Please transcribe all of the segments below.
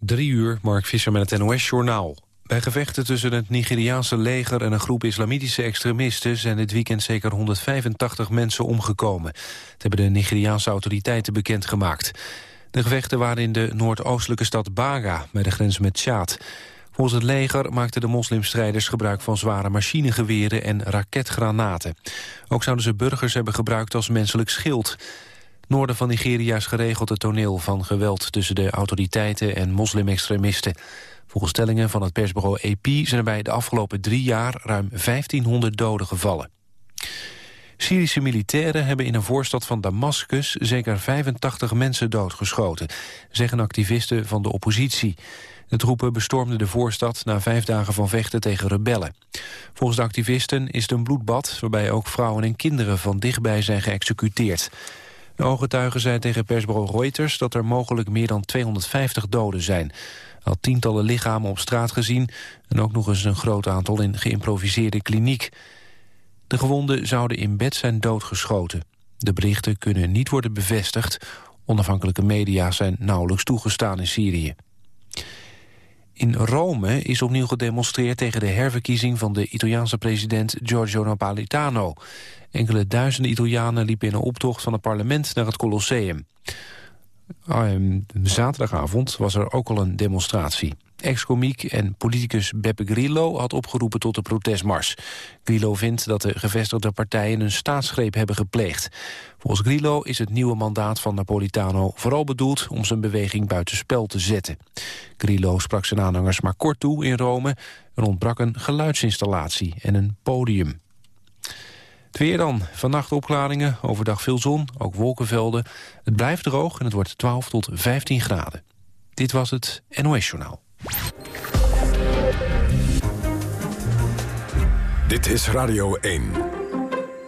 Drie uur, Mark Visser met het NOS-journaal. Bij gevechten tussen het Nigeriaanse leger en een groep islamitische extremisten... zijn dit weekend zeker 185 mensen omgekomen. Dat hebben de Nigeriaanse autoriteiten bekendgemaakt. De gevechten waren in de noordoostelijke stad Baga, bij de grens met Tjaad. Volgens het leger maakten de moslimstrijders gebruik van zware machinegeweren en raketgranaten. Ook zouden ze burgers hebben gebruikt als menselijk schild noorden van Nigeria is geregeld het toneel van geweld... tussen de autoriteiten en moslimextremisten. Volgens stellingen van het persbureau AP zijn er bij de afgelopen drie jaar... ruim 1500 doden gevallen. Syrische militairen hebben in een voorstad van Damascus... zeker 85 mensen doodgeschoten, zeggen activisten van de oppositie. De troepen bestormden de voorstad na vijf dagen van vechten tegen rebellen. Volgens de activisten is het een bloedbad... waarbij ook vrouwen en kinderen van dichtbij zijn geëxecuteerd. De ooggetuigen zei tegen persbureau Reuters dat er mogelijk meer dan 250 doden zijn. Al tientallen lichamen op straat gezien en ook nog eens een groot aantal in geïmproviseerde kliniek. De gewonden zouden in bed zijn doodgeschoten. De berichten kunnen niet worden bevestigd. Onafhankelijke media zijn nauwelijks toegestaan in Syrië. In Rome is opnieuw gedemonstreerd tegen de herverkiezing van de Italiaanse president Giorgio Napolitano. Enkele duizenden Italianen liepen in een optocht van het parlement naar het Colosseum. Ehm, zaterdagavond was er ook al een demonstratie. Ex-komiek en politicus Beppe Grillo had opgeroepen tot de protestmars. Grillo vindt dat de gevestigde partijen een staatsgreep hebben gepleegd. Volgens Grillo is het nieuwe mandaat van Napolitano vooral bedoeld om zijn beweging buitenspel te zetten. Grillo sprak zijn aanhangers maar kort toe in Rome. Er ontbrak een geluidsinstallatie en een podium. Het weer dan. Vannacht opklaringen, overdag veel zon, ook wolkenvelden. Het blijft droog en het wordt 12 tot 15 graden. Dit was het NOS Journaal. Dit is Radio 1.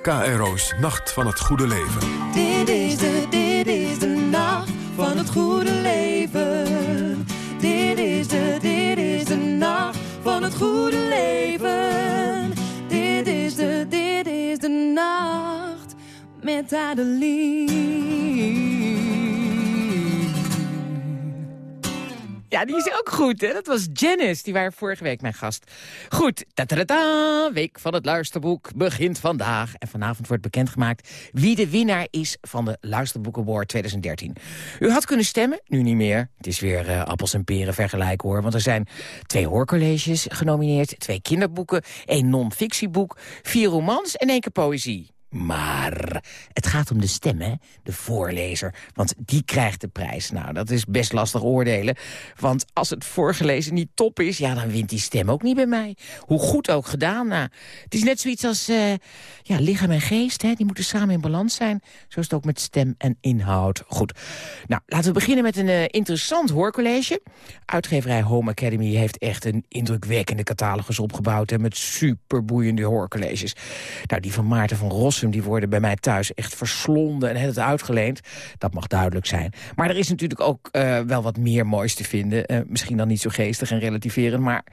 KRO's Nacht van het Goede Leven. Dit is de, dit is de nacht van het goede leven. Dit is de, dit is de nacht van het goede leven. Dit is de, dit is de nacht met Adeline. Ja, die is ook goed, hè? Dat was Janice, die waren vorige week mijn gast. Goed, ta -ta -ta week van het luisterboek begint vandaag. En vanavond wordt bekendgemaakt wie de winnaar is van de Luisterboek Award 2013. U had kunnen stemmen, nu niet meer. Het is weer uh, appels en peren vergelijken, hoor. Want er zijn twee hoorcolleges genomineerd, twee kinderboeken, één non-fictieboek, vier romans en één keer poëzie. Maar het gaat om de stem, hè? De voorlezer. Want die krijgt de prijs. Nou, dat is best lastig oordelen. Want als het voorgelezen niet top is... ja, dan wint die stem ook niet bij mij. Hoe goed ook gedaan. Nou, het is net zoiets als uh, ja, lichaam en geest. Hè? Die moeten samen in balans zijn. Zo is het ook met stem en inhoud. Goed. Nou, laten we beginnen met een uh, interessant hoorcollege. Uitgeverij Home Academy heeft echt een indrukwekkende catalogus opgebouwd... Hè, met superboeiende hoorcolleges. Nou, die van Maarten van Die worden bij mij thuis echt verslonden en het uitgeleend. Dat mag duidelijk zijn. Maar er is natuurlijk ook uh, wel wat meer moois te vinden. Uh, misschien dan niet zo geestig en relativerend, maar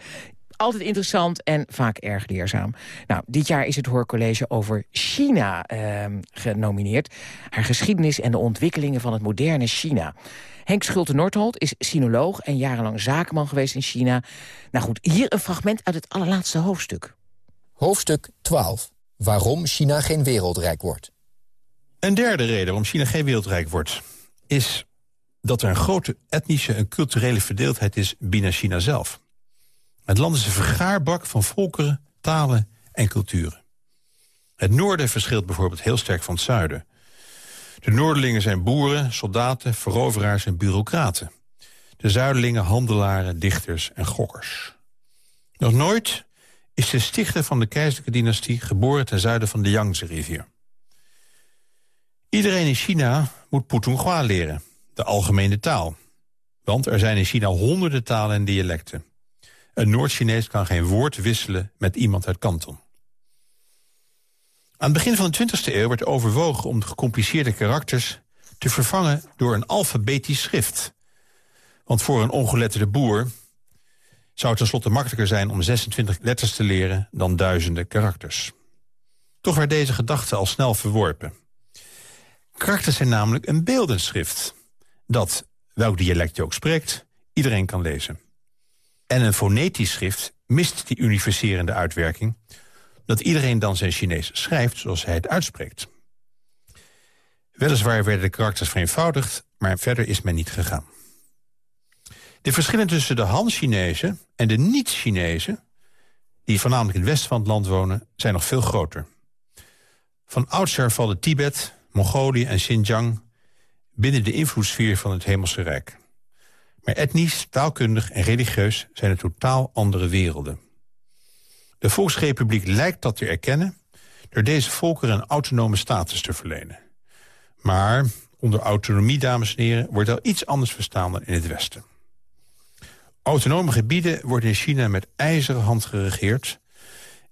altijd interessant en vaak erg leerzaam. Nou, dit jaar is het Hoorcollege over China uh, genomineerd. Haar geschiedenis en de ontwikkelingen van het moderne China. Henk Schulte-Nordholt is sinoloog en jarenlang zakenman geweest in China. Nou goed, hier een fragment uit het allerlaatste hoofdstuk. Hoofdstuk 12 waarom China geen wereldrijk wordt. Een derde reden waarom China geen wereldrijk wordt... is dat er een grote etnische en culturele verdeeldheid is binnen China zelf. Het land is een vergaarbak van volkeren, talen en culturen. Het noorden verschilt bijvoorbeeld heel sterk van het zuiden. De noorderlingen zijn boeren, soldaten, veroveraars en bureaucraten. De zuiderlingen handelaren, dichters en gokkers. Nog nooit is de stichter van de keizerlijke dynastie... geboren ten zuiden van de Yangtze-rivier. Iedereen in China moet Putonghua leren, de algemene taal. Want er zijn in China honderden talen en dialecten. Een Noord-Chinees kan geen woord wisselen met iemand uit Kanton. Aan het begin van de 20e eeuw werd overwogen om de gecompliceerde karakters te vervangen door een alfabetisch schrift. Want voor een ongeletterde boer zou het tenslotte makkelijker zijn om 26 letters te leren dan duizenden karakters. Toch werd deze gedachte al snel verworpen. Karakters zijn namelijk een beeldenschrift, dat, welk dialect je ook spreekt, iedereen kan lezen. En een fonetisch schrift mist die unificerende uitwerking... dat iedereen dan zijn Chinees schrijft zoals hij het uitspreekt. Weliswaar werden de karakters vereenvoudigd, maar verder is men niet gegaan. De verschillen tussen de Han-Chinezen en de niet-Chinezen... die voornamelijk in het westen van het land wonen, zijn nog veel groter. Van oudsher vallen Tibet, Mongolië en Xinjiang... binnen de invloedssfeer van het Hemelse Rijk. Maar etnisch, taalkundig en religieus zijn het totaal andere werelden. De Volksrepubliek lijkt dat te erkennen... door deze volkeren een autonome status te verlenen. Maar onder autonomie, dames en heren, wordt al iets anders verstaan dan in het Westen. Autonome gebieden worden in China met ijzeren hand geregeerd...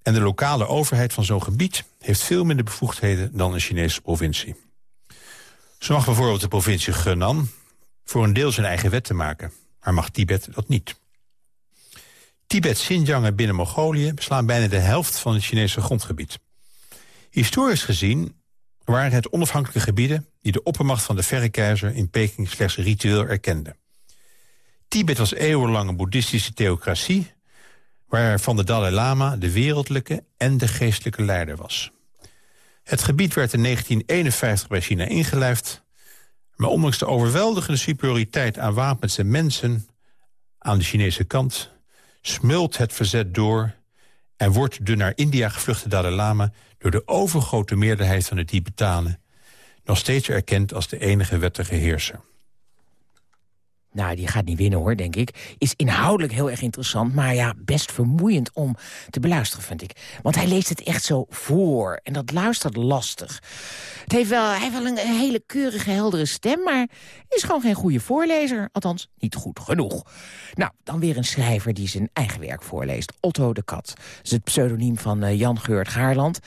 en de lokale overheid van zo'n gebied heeft veel minder bevoegdheden dan een Chinese provincie. Zo mag bijvoorbeeld de provincie Henan voor een deel zijn eigen wet te maken, maar mag Tibet dat niet. Tibet, Xinjiang en binnen Mongolië beslaan bijna de helft van het Chinese grondgebied. Historisch gezien waren het onafhankelijke gebieden... die de oppermacht van de verrekeizer in Peking slechts ritueel erkende. Tibet was eeuwenlang een boeddhistische theocratie... waarvan de Dalai Lama de wereldlijke en de geestelijke leider was. Het gebied werd in 1951 bij China ingelijfd... maar ondanks de overweldigende superioriteit aan wapens en mensen... aan de Chinese kant smult het verzet door... en wordt de naar India gevluchte Dalai Lama... door de overgrote meerderheid van de Tibetanen... nog steeds erkend als de enige wettige heerser. Nou, die gaat niet winnen hoor, denk ik. Is inhoudelijk heel erg interessant, maar ja, best vermoeiend om te beluisteren, vind ik. Want hij leest het echt zo voor en dat luistert lastig. Het heeft wel, hij heeft wel een hele keurige, heldere stem, maar is gewoon geen goede voorlezer. Althans, niet goed genoeg. Nou, dan weer een schrijver die zijn eigen werk voorleest. Otto de Kat. Dat is het pseudoniem van uh, Jan Geurt Gaarland.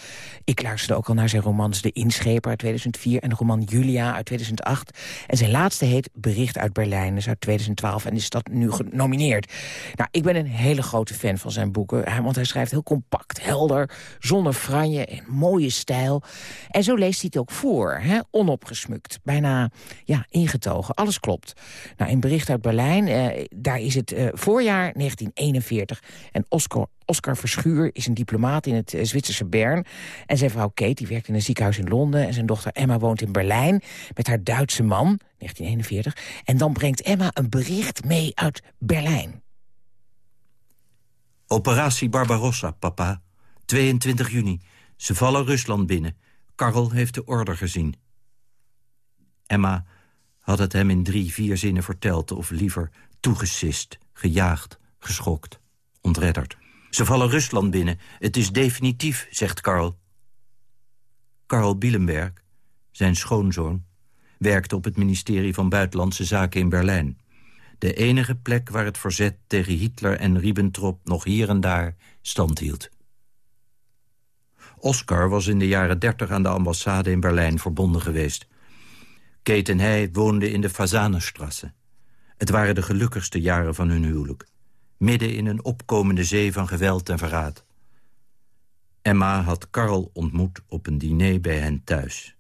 Ik luisterde ook al naar zijn romans De Inscheper uit 2004... en de roman Julia uit 2008. En zijn laatste heet Bericht uit Berlijn, is uit 2012... en is dat nu genomineerd. Nou, ik ben een hele grote fan van zijn boeken... want hij schrijft heel compact, helder, zonder franje en mooie stijl. En zo leest hij het ook voor, hè? onopgesmukt, bijna ja, ingetogen. Alles klopt. Nou, in Bericht uit Berlijn, eh, daar is het uh, voorjaar 1941. En Oscar, Oscar Verschuur is een diplomaat in het uh, Zwitserse Bern. En zijn vrouw Kate die werkt in een ziekenhuis in Londen. En zijn dochter Emma woont in Berlijn met haar Duitse man, 1941. En dan brengt Emma een bericht mee uit Berlijn. Operatie Barbarossa, papa. 22 juni. Ze vallen Rusland binnen. Karl heeft de order gezien. Emma had het hem in drie, vier zinnen verteld... of liever toegesist, gejaagd, geschokt, ontredderd. Ze vallen Rusland binnen. Het is definitief, zegt Karl. Karl Bielenberg, zijn schoonzoon... werkte op het ministerie van Buitenlandse Zaken in Berlijn. De enige plek waar het verzet tegen Hitler en Ribbentrop... nog hier en daar stand hield. Oscar was in de jaren dertig aan de ambassade in Berlijn verbonden geweest. Kate en hij woonden in de Fasanenstrasse. Het waren de gelukkigste jaren van hun huwelijk. Midden in een opkomende zee van geweld en verraad. Emma had Karl ontmoet op een diner bij hen thuis.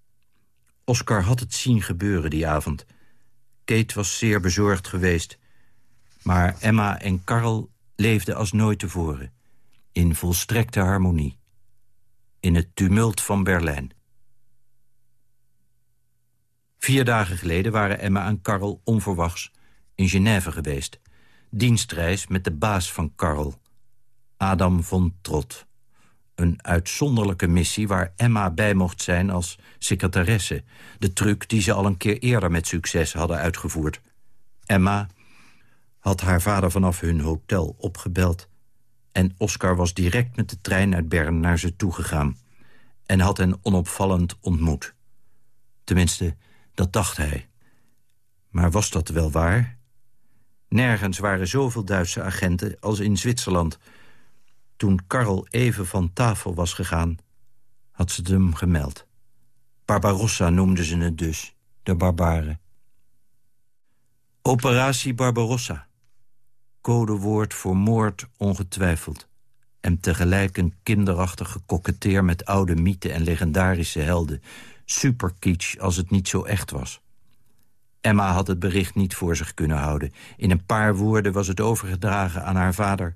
Oscar had het zien gebeuren die avond. Kate was zeer bezorgd geweest. Maar Emma en Karl leefden als nooit tevoren. In volstrekte harmonie. In het tumult van Berlijn. Vier dagen geleden waren Emma en Karl onverwachts in Genève geweest. Dienstreis met de baas van Karl, Adam von Trott. Een uitzonderlijke missie waar Emma bij mocht zijn als secretaresse. De truc die ze al een keer eerder met succes hadden uitgevoerd. Emma had haar vader vanaf hun hotel opgebeld... en Oscar was direct met de trein uit Bern naar ze toegegaan... en had hen onopvallend ontmoet. Tenminste, dat dacht hij. Maar was dat wel waar? Nergens waren zoveel Duitse agenten als in Zwitserland. Toen Karl even van tafel was gegaan, had ze het hem gemeld. Barbarossa noemden ze het dus, de barbaren. Operatie Barbarossa. Codewoord voor moord ongetwijfeld. En tegelijk een kinderachtig gekoketteer met oude mythen en legendarische helden. Superkitsch als het niet zo echt was. Emma had het bericht niet voor zich kunnen houden. In een paar woorden was het overgedragen aan haar vader...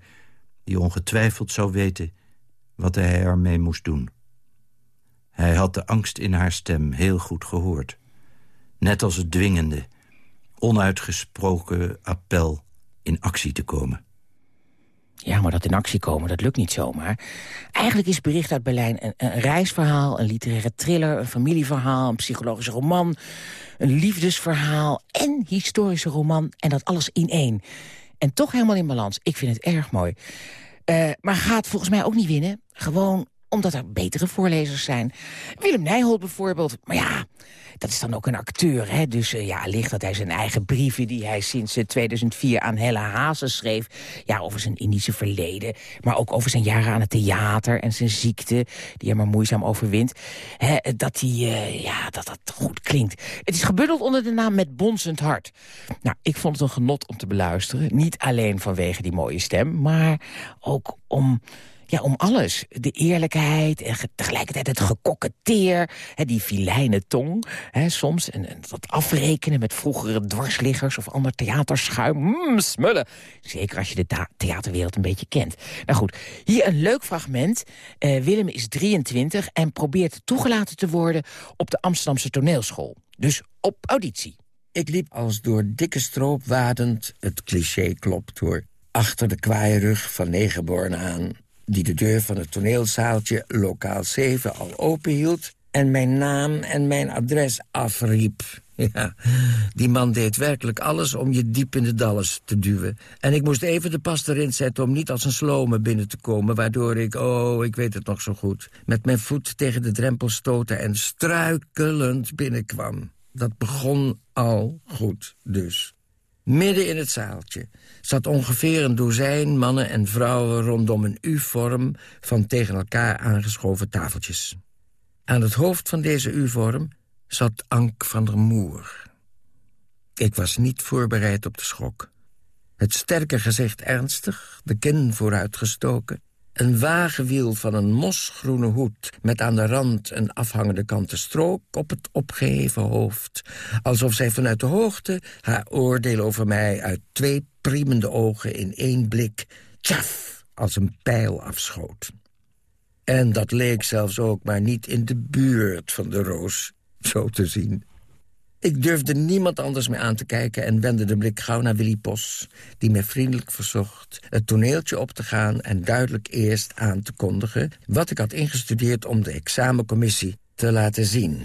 die ongetwijfeld zou weten wat hij ermee moest doen. Hij had de angst in haar stem heel goed gehoord. Net als het dwingende, onuitgesproken appel in actie te komen. Ja, maar dat in actie komen, dat lukt niet zomaar. Eigenlijk is Bericht uit Berlijn een, reisverhaal, een literaire thriller... een familieverhaal, een psychologische roman, een liefdesverhaal... en historische roman, en dat alles in één. En toch helemaal in balans. Ik vind het erg mooi. Uh, maar gaat volgens mij ook niet winnen. Gewoon omdat er betere voorlezers zijn. Willem Nijholt bijvoorbeeld. Maar ja, dat is dan ook een acteur. Hè? Dus uh, ja, ligt dat hij zijn eigen brieven... die hij sinds 2004 eh, aan Helle Hazen schreef... ja, over zijn Indische verleden... maar ook over zijn jaren aan het theater en zijn ziekte... die hij maar moeizaam overwint... Hè, dat, die, uh, ja, dat dat goed klinkt. Het is gebundeld onder de naam Met Bonsend Hart. Nou, ik vond het een genot om te beluisteren. Niet alleen vanwege die mooie stem... maar ook om ja, om alles. De eerlijkheid en tegelijkertijd het gekokketeer. Hè, die filijne tong. Hè, soms en, en, dat afrekenen met vroegere dwarsliggers of ander theaterschuim. Mm, smullen. Zeker als je de theaterwereld een beetje kent. Nou goed, hier een leuk fragment. Uh, Willem is 23 en probeert toegelaten te worden op de Amsterdamse toneelschool. Dus op auditie. Ik liep als door dikke stroop wadend, het cliché klopt hoor... achter de kwaaie rug van Negenborn aan die de deur van het toneelzaaltje lokaal 7 al open hield... en mijn naam en mijn adres afriep. Ja, die man deed werkelijk alles om je diep in de dalles te duwen. En ik moest even de pas erin zetten om niet als een slome binnen te komen... waardoor ik, oh, ik weet het nog zo goed... met mijn voet tegen de drempel stoten en struikelend binnenkwam. Dat begon al goed dus. Midden in het zaaltje zat ongeveer een dozijn mannen en vrouwen... rondom een U-vorm van tegen elkaar aangeschoven tafeltjes. Aan het hoofd van deze U-vorm zat Ank van der Moer. Ik was niet voorbereid op de schok. Het sterke gezicht ernstig, de kin vooruitgestoken... Een wagenwiel van een mosgroene hoed... met aan de rand een afhangende kanten strook op het opgeheven hoofd. Alsof zij vanuit de hoogte haar oordeel over mij... uit twee priemende ogen in één blik... tjaf, als een pijl afschoot. En dat leek zelfs ook maar niet in de buurt van de roos, zo te zien. Ik durfde niemand anders meer aan te kijken en wendde de blik gauw naar Willy Pos... die mij vriendelijk verzocht het toneeltje op te gaan... en duidelijk eerst aan te kondigen wat ik had ingestudeerd... om de examencommissie te laten zien.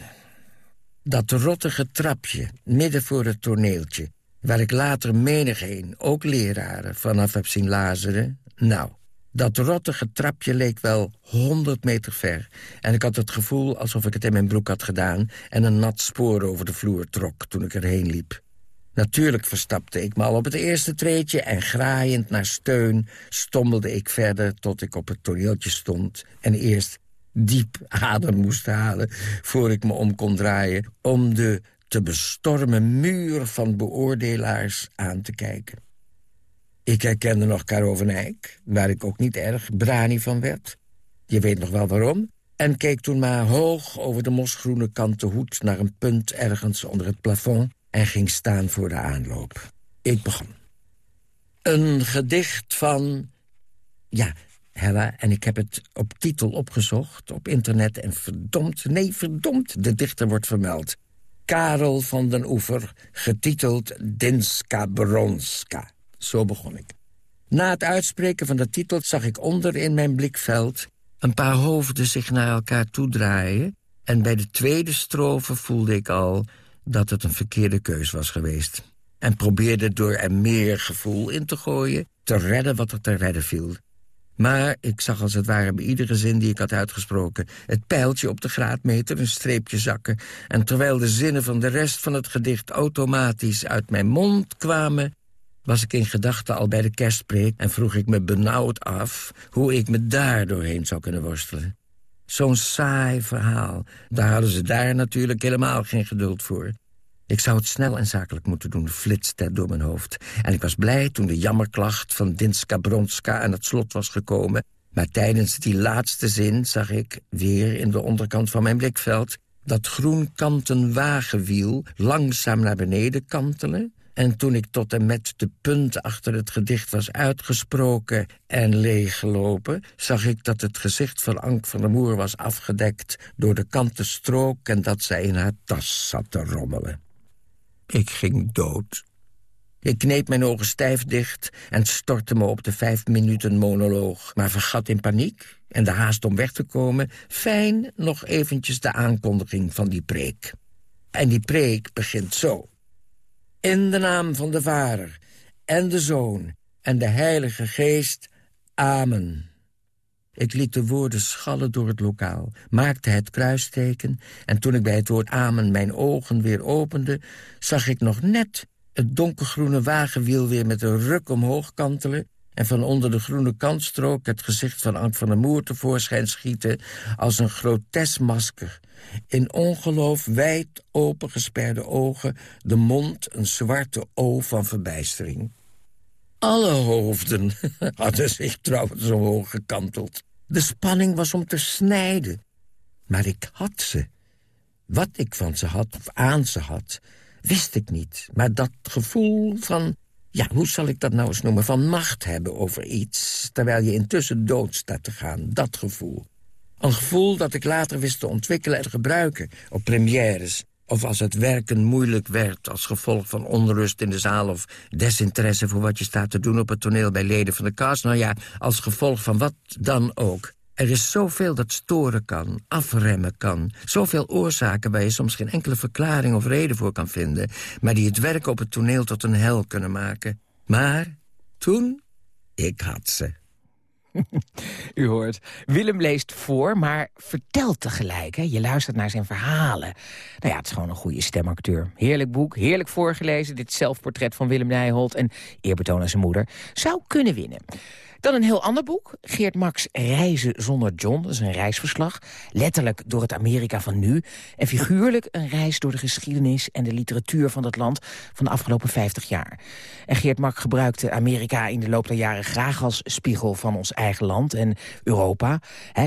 Dat rottige trapje midden voor het toneeltje... waar ik later menigeen, ook leraren, vanaf heb zien lazeren... nou, dat rottige trapje leek wel honderd meter ver. En ik had het gevoel alsof ik het in mijn broek had gedaan... en een nat spoor over de vloer trok toen ik erheen liep. Natuurlijk verstapte ik me al op het eerste treetje... en graaiend naar steun stommelde ik verder tot ik op het toneeltje stond... en eerst diep adem moest halen voor ik me om kon draaien... om de te bestormen muur van beoordelaars aan te kijken. Ik herkende nog Caro van Eyck, waar ik ook niet erg brani van werd. Je weet nog wel waarom. En keek toen maar hoog over de mosgroene kanten hoed... naar een punt ergens onder het plafond... en ging staan voor de aanloop. Ik begon. Een gedicht van... Ja, Hella, en ik heb het op titel opgezocht op internet... en verdomd, nee, verdomd, de dichter wordt vermeld. Karel van den Oever, getiteld Dinska Bronska. Zo begon ik. Na het uitspreken van de titel zag ik onder in mijn blikveld... een paar hoofden zich naar elkaar toedraaien... en bij de tweede strofe voelde ik al dat het een verkeerde keus was geweest... en probeerde door er meer gevoel in te gooien... te redden wat er te redden viel. Maar ik zag als het ware bij iedere zin die ik had uitgesproken... het pijltje op de graadmeter een streepje zakken... en terwijl de zinnen van de rest van het gedicht automatisch uit mijn mond kwamen was ik in gedachten al bij de kerstpreek... en vroeg ik me benauwd af hoe ik me daar doorheen zou kunnen worstelen. Zo'n saai verhaal. Daar hadden ze daar natuurlijk helemaal geen geduld voor. Ik zou het snel en zakelijk moeten doen, flitste door mijn hoofd. En ik was blij toen de jammerklacht van Dinska Bronska aan het slot was gekomen. Maar tijdens die laatste zin zag ik, weer in de onderkant van mijn blikveld dat groenkanten wagenwiel langzaam naar beneden kantelen... En toen ik tot en met de punt achter het gedicht was uitgesproken en leeggelopen... zag ik dat het gezicht van Ank van der Moer was afgedekt door de kanten strook... en dat zij in haar tas zat te rommelen. Ik ging dood. Ik kneep mijn ogen stijf dicht en stortte me op de vijf minuten monoloog... maar vergat in paniek en de haast om weg te komen... fijn nog eventjes de aankondiging van die preek. En die preek begint zo... In de naam van de Vader en de Zoon en de Heilige Geest. Amen. Ik liet de woorden schallen door het lokaal, maakte het kruisteken... en toen ik bij het woord amen mijn ogen weer opende... zag ik nog net het donkergroene wagenwiel weer met een ruk omhoog kantelen... en van onder de groene kantstrook het gezicht van Ank van der Moer tevoorschijn schieten... als een grotesk masker in ongeloof wijd opengesperde ogen, de mond een zwarte O van verbijstering. Alle hoofden hadden zich trouwens omhoog gekanteld. De spanning was om te snijden. Maar ik had ze. Wat ik van ze had of aan ze had, wist ik niet. Maar dat gevoel van, ja, hoe zal ik dat nou eens noemen... van macht hebben over iets, terwijl je intussen dood staat te gaan. Dat gevoel. Een gevoel dat ik later wist te ontwikkelen en gebruiken op premières. Of als het werken moeilijk werd als gevolg van onrust in de zaal... of desinteresse voor wat je staat te doen op het toneel bij leden van de cast. Nou ja, als gevolg van wat dan ook. Er is zoveel dat storen kan, afremmen kan. Zoveel oorzaken waar je soms geen enkele verklaring of reden voor kan vinden... maar die het werk op het toneel tot een hel kunnen maken. Maar toen, ik had ze. U hoort, Willem leest voor, maar vertelt tegelijk. Hè? Je luistert naar zijn verhalen. Nou ja, het is gewoon een goede stemacteur. Heerlijk boek, heerlijk voorgelezen. Dit zelfportret van Willem Nijholt en eerbetoon aan zijn moeder. Zou kunnen winnen. Dan een heel ander boek. Geert Max Reizen zonder John. Dat is een reisverslag. Letterlijk door het Amerika van nu. En figuurlijk een reis door de geschiedenis en de literatuur van dat land van de afgelopen 50 jaar. En Geert Max gebruikte Amerika in de loop der jaren graag als spiegel van ons eigen land en Europa.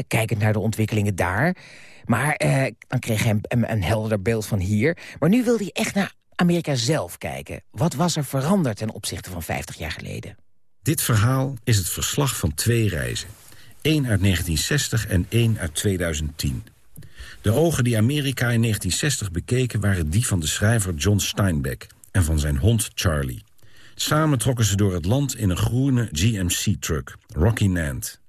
Kijkend naar de ontwikkelingen daar. Maar eh, dan kreeg hij een, een helder beeld van hier. Maar nu wilde hij echt naar Amerika zelf kijken. Wat was er veranderd ten opzichte van 50 jaar geleden? Dit verhaal is het verslag van twee reizen. één uit 1960 en één uit 2010. De ogen die Amerika in 1960 bekeken... waren die van de schrijver John Steinbeck en van zijn hond Charlie. Samen trokken ze door het land in een groene GMC-truck, Rocky Nant.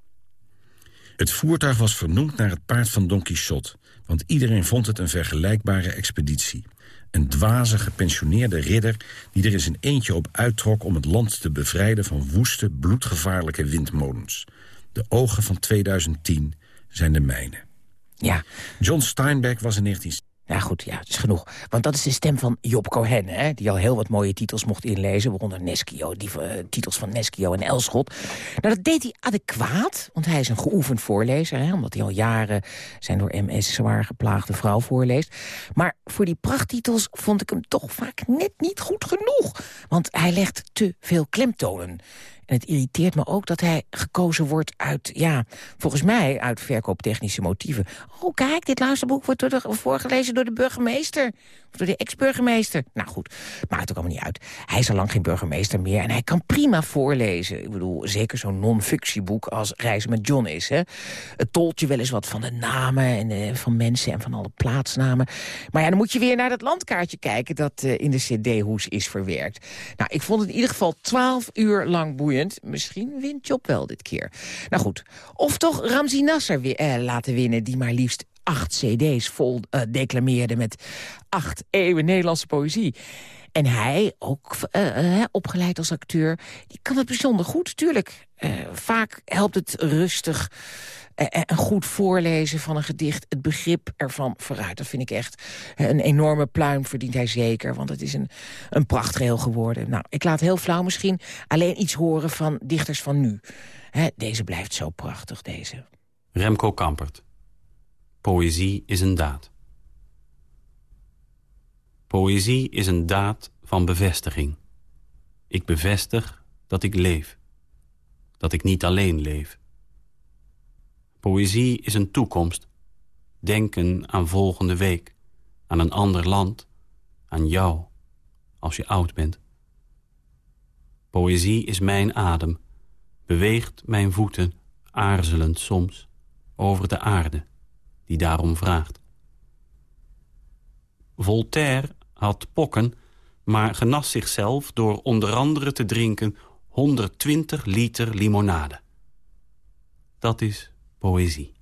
Het voertuig was vernoemd naar het paard van Don Quixote... want iedereen vond het een vergelijkbare expeditie. Een dwaze, gepensioneerde ridder die er in zijn eentje op uittrok... om het land te bevrijden van woeste, bloedgevaarlijke windmolens. De ogen van 2010 zijn de mijne. Ja. John Steinbeck was in 19... Ja, goed, ja, het is genoeg. Want dat is de stem van Job Cohen, hè, die al heel wat mooie titels mocht inlezen... waaronder Neskio, die uh, titels van Neskio en Elschot. Nou, dat deed hij adequaat, want hij is een geoefend voorlezer... Hè, omdat hij al jaren zijn door MS zwaar geplaagde vrouw voorleest. Maar voor die prachttitels vond ik hem toch vaak net niet goed genoeg. Want hij legt te veel klemtonen. En het irriteert me ook dat hij gekozen wordt uit, ja, volgens mij uit verkooptechnische motieven. Oh, kijk, dit luisterboek wordt door de, voorgelezen door de burgemeester. Of door de ex-burgemeester. Nou goed, maakt ook allemaal niet uit. Hij is al lang geen burgemeester meer en hij kan prima voorlezen. Ik bedoel, zeker zo'n non-fictieboek als Reizen met John is. Hè? Het tolt je wel eens wat van de namen en eh, van mensen en van alle plaatsnamen. Maar ja, dan moet je weer naar dat landkaartje kijken dat uh, in de cd-hoes is verwerkt. Nou, ik vond het in ieder geval twaalf uur lang boeiend. Misschien wint Job wel dit keer. Nou goed, of toch Ramzi Nasser eh, laten winnen... die maar liefst acht cd's vol uh, declameerde met acht eeuwen Nederlandse poëzie. En hij, ook uh, opgeleid als acteur, die kan het bijzonder goed, tuurlijk. Vaak helpt het rustig een goed voorlezen van een gedicht, het begrip ervan vooruit. Dat vind ik echt een enorme pluim verdient hij zeker. Want het is een, een prachtgeheel geworden. Nou, ik laat heel flauw misschien alleen iets horen van dichters van nu. Deze blijft zo prachtig, deze. Remco Kampert. Poëzie is een daad. Poëzie is een daad van bevestiging. Ik bevestig dat ik leef. Dat ik niet alleen leef. Poëzie is een toekomst. Denken aan volgende week. aan een ander land, aan jou, als je oud bent. Poëzie is mijn adem, beweegt mijn voeten, aarzelend soms, over de aarde, die daarom vraagt. Voltaire had pokken, maar genas zichzelf door onder andere te drinken 120 liter limonade. Dat is poëzie.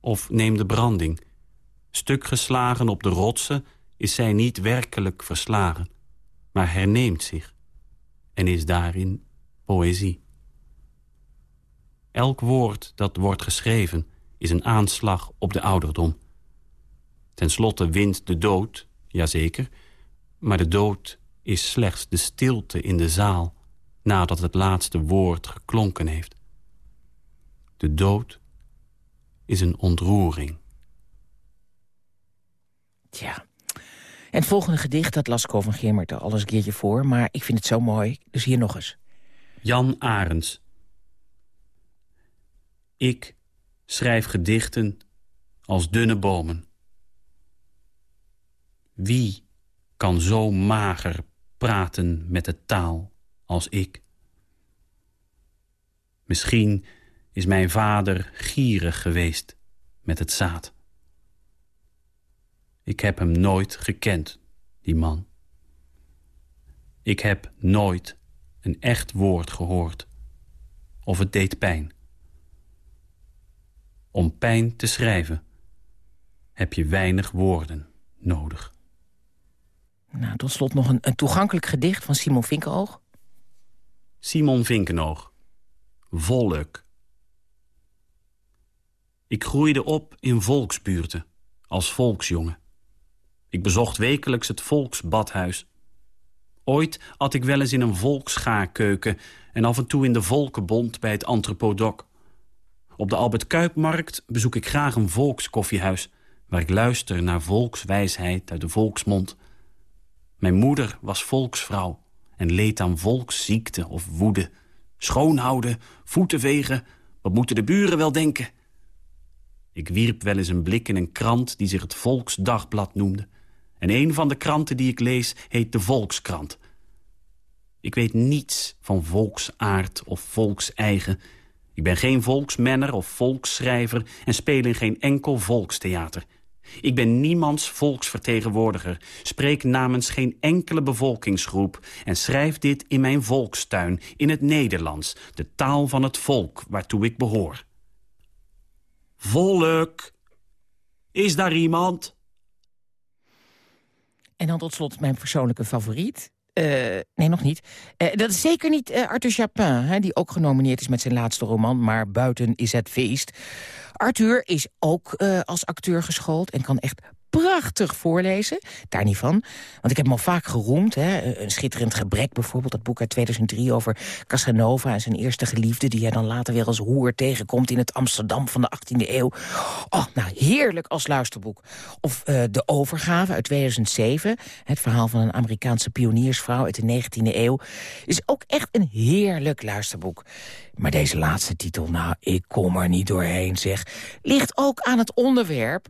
Of neem de branding. Stuk geslagen op de rotsen is zij niet werkelijk verslagen, maar herneemt zich en is daarin poëzie. Elk woord dat wordt geschreven is een aanslag op de ouderdom. Ten slotte wint de dood, jazeker, maar de dood is slechts de stilte in de zaal nadat het laatste woord geklonken heeft. De dood is een ontroering. Tja. En het volgende gedicht, dat las Ko van Geemert al eens een keertje voor... maar ik vind het zo mooi, dus hier nog eens. Jan Arends. Ik schrijf gedichten als dunne bomen. Wie kan zo mager praten met de taal als ik? Misschien is mijn vader gierig geweest met het zaad. Ik heb hem nooit gekend, die man. Ik heb nooit een echt woord gehoord. Of het deed pijn. Om pijn te schrijven heb je weinig woorden nodig. Nou, tot slot nog een, een toegankelijk gedicht van Simon Vinkenoog. Simon Vinkenoog. Volk. Ik groeide op in volksbuurten, als volksjongen. Ik bezocht wekelijks het volksbadhuis. Ooit at ik wel eens in een volksgaarkeuken... en af en toe in de Volkenbond bij het Anthropodoc. Op de Albert Kuipmarkt bezoek ik graag een volkskoffiehuis... waar ik luister naar volkswijsheid uit de volksmond. Mijn moeder was volksvrouw en leed aan volksziekte of woede. Schoonhouden, voeten vegen, wat moeten de buren wel denken? Ik wierp wel eens een blik in een krant die zich het Volksdagblad noemde. En een van de kranten die ik lees heet de Volkskrant. Ik weet niets van volksaard of volkseigen. Ik ben geen volksmenner of volksschrijver en speel in geen enkel volkstheater. Ik ben niemands volksvertegenwoordiger, spreek namens geen enkele bevolkingsgroep... en schrijf dit in mijn volkstuin, in het Nederlands... de taal van het volk waartoe ik behoor. Volk! Is daar iemand? En dan tot slot mijn persoonlijke favoriet. Uh, nee, nog niet. Uh, dat is zeker niet uh, Arthur Chapin, hè, die ook genomineerd is met zijn laatste roman... maar buiten is het feest. Arthur is ook als acteur geschoold en kan echt prachtig voorlezen. Daar niet van. Want ik heb hem al vaak geroemd. Hè. Een schitterend gebrek bijvoorbeeld. Dat boek uit 2003 over Casanova en zijn eerste geliefde... die hij dan later weer als hoer tegenkomt in het Amsterdam van de 18e eeuw. Oh, nou, heerlijk als luisterboek. Of uh, De Overgave uit 2007. Het verhaal van een Amerikaanse pioniersvrouw uit de 19e eeuw. Is ook echt een heerlijk luisterboek. Maar deze laatste titel, nou, ik kom er niet doorheen, zeg. Ligt ook aan het onderwerp.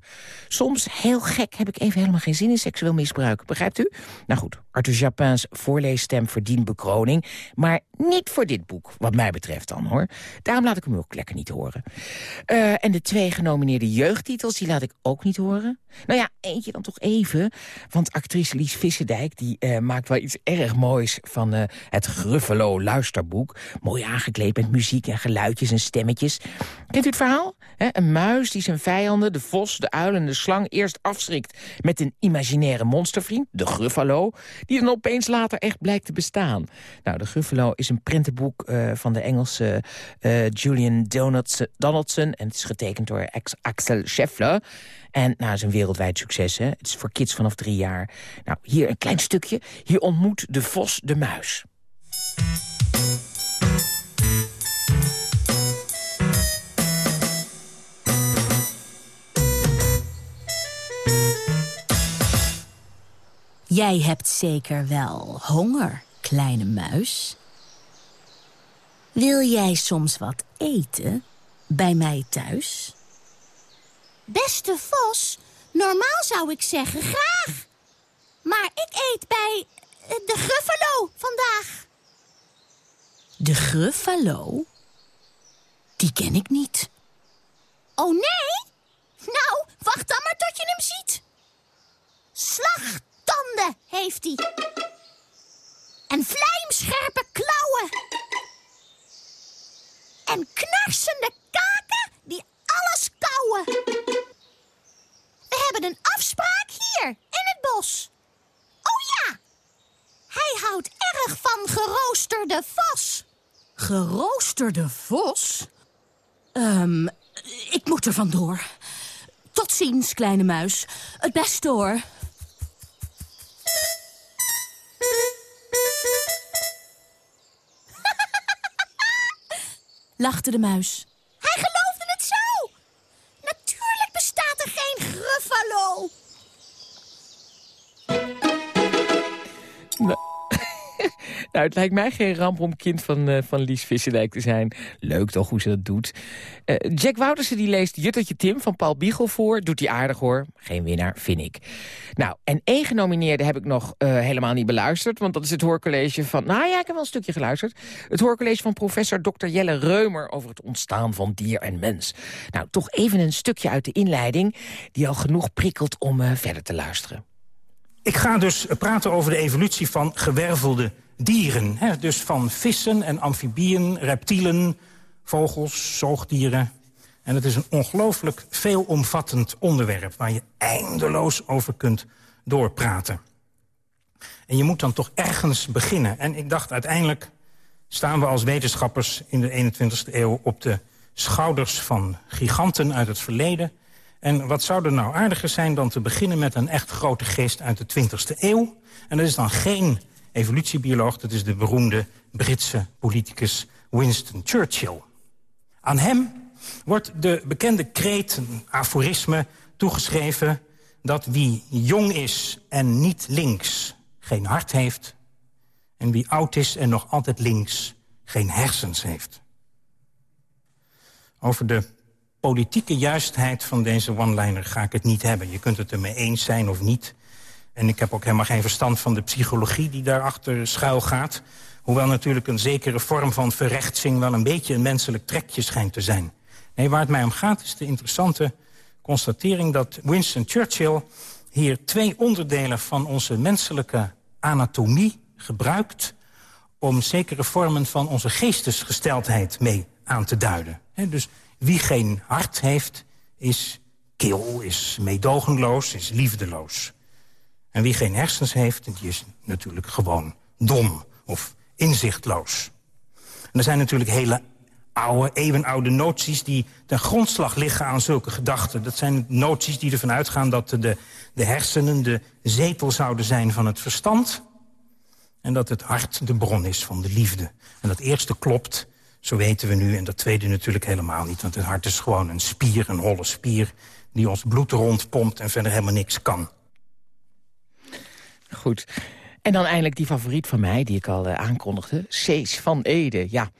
Soms, heel gek, heb ik even helemaal geen zin in seksueel misbruik. Begrijpt u? Nou goed, Arthur Japins voorleesstem verdient bekroning. Maar niet voor dit boek, wat mij betreft dan, hoor. Daarom laat ik hem ook lekker niet horen. Uh, en de twee genomineerde jeugdtitels, die laat ik ook niet horen. Nou ja, eentje dan toch even. Want actrice Lies Visserdijk, die uh, maakt wel iets erg moois... van uh, het Gruffalo luisterboek. Mooi aangekleed met muziek en geluidjes en stemmetjes. Kent u het verhaal? Een muis die zijn vijanden, de vos, de uil en de slang... eerst afschrikt met een imaginaire monstervriend, de Gruffalo... die dan opeens later echt blijkt te bestaan. Nou, de Gruffalo is een prentenboek uh, van de Engelse Julian Donaldson... en het is getekend door Axel Scheffler... En nou, is een wereldwijd succes, hè? Het is voor kids vanaf drie jaar. Nou, hier een klein stukje. Hier ontmoet de vos de muis. Jij hebt zeker wel honger, kleine muis. Wil jij soms wat eten bij mij thuis? Beste vos, Normaal zou ik zeggen graag. Maar ik eet bij eh, de Gruffalo vandaag. De Gruffalo? Die ken ik niet. Oh nee? Nou, wacht dan maar tot je hem ziet. Slagtanden heeft hij. En vlijmscherpe klauwen. En knarsende kaken alles kauwen. We hebben een afspraak hier, in het bos. Oh ja, hij houdt erg van geroosterde vos. Geroosterde vos? Ehm, ik moet er vandoor. Tot ziens, kleine muis. Het beste hoor. Lachte de muis. Hij geloofde het zo. Natuurlijk bestaat er geen gruffalo. Nou, het lijkt mij geen ramp om kind van, eh, van Lies Visserdijk te zijn. Leuk toch hoe ze dat doet. Eh, Jack Woutersen die leest Juttertje Tim van Paul Biegel voor. Doet hij aardig hoor. Geen winnaar, vind ik. Nou, en één genomineerde heb ik nog eh, helemaal niet beluisterd. Want dat is het hoorcollege van... Nou ja, ik heb wel een stukje geluisterd. Het hoorcollege van professor Dr. Jelle Reumer... over het ontstaan van dier en mens. Nou, toch even een stukje uit de inleiding... die al genoeg prikkelt om verder te luisteren. Ik ga dus praten over de evolutie van gewervelde dieren. Hè? Dus van vissen en amfibieën, reptielen, vogels, zoogdieren. En het is een ongelooflijk veelomvattend onderwerp... waar je eindeloos over kunt doorpraten. En je moet dan toch ergens beginnen. En ik dacht, uiteindelijk staan we als wetenschappers in de 21ste eeuw... op de schouders van giganten uit het verleden... En wat zou er nou aardiger zijn dan te beginnen met een echt grote geest uit de 20e eeuw? En dat is dan geen evolutiebioloog, dat is de beroemde Britse politicus Winston Churchill. Aan hem wordt de bekende kreet, een aforisme, toegeschreven... dat wie jong is en niet links geen hart heeft... en wie oud is en nog altijd links geen hersens heeft. Over de politieke juistheid van deze one-liner ga ik het niet hebben. Je kunt het ermee eens zijn of niet. En ik heb ook helemaal geen verstand van de psychologie die daarachter schuil gaat. Hoewel natuurlijk een zekere vorm van verrechtsing... wel een beetje een menselijk trekje schijnt te zijn. Nee, waar het mij om gaat is de interessante constatering... dat Winston Churchill hier twee onderdelen van onze menselijke anatomie gebruikt... om zekere vormen van onze geestesgesteldheid mee aan te duiden. dus wie geen hart heeft, is kil, is meedogenloos, is liefdeloos. En wie geen hersens heeft, die is natuurlijk gewoon dom of inzichtloos. En er zijn natuurlijk hele oude, eeuwenoude noties... die ten grondslag liggen aan zulke gedachten. Dat zijn noties die ervan uitgaan dat de, de hersenen... de zetel zouden zijn van het verstand... en dat het hart de bron is van de liefde. En dat eerste klopt, zo weten we nu. En dat tweede natuurlijk helemaal niet. Want het hart is gewoon een spier, een holle spier... die ons bloed rondpompt en verder helemaal niks kan. Goed. En dan eindelijk die favoriet van mij, die ik al uh, aankondigde. Cees van Ede. Ja,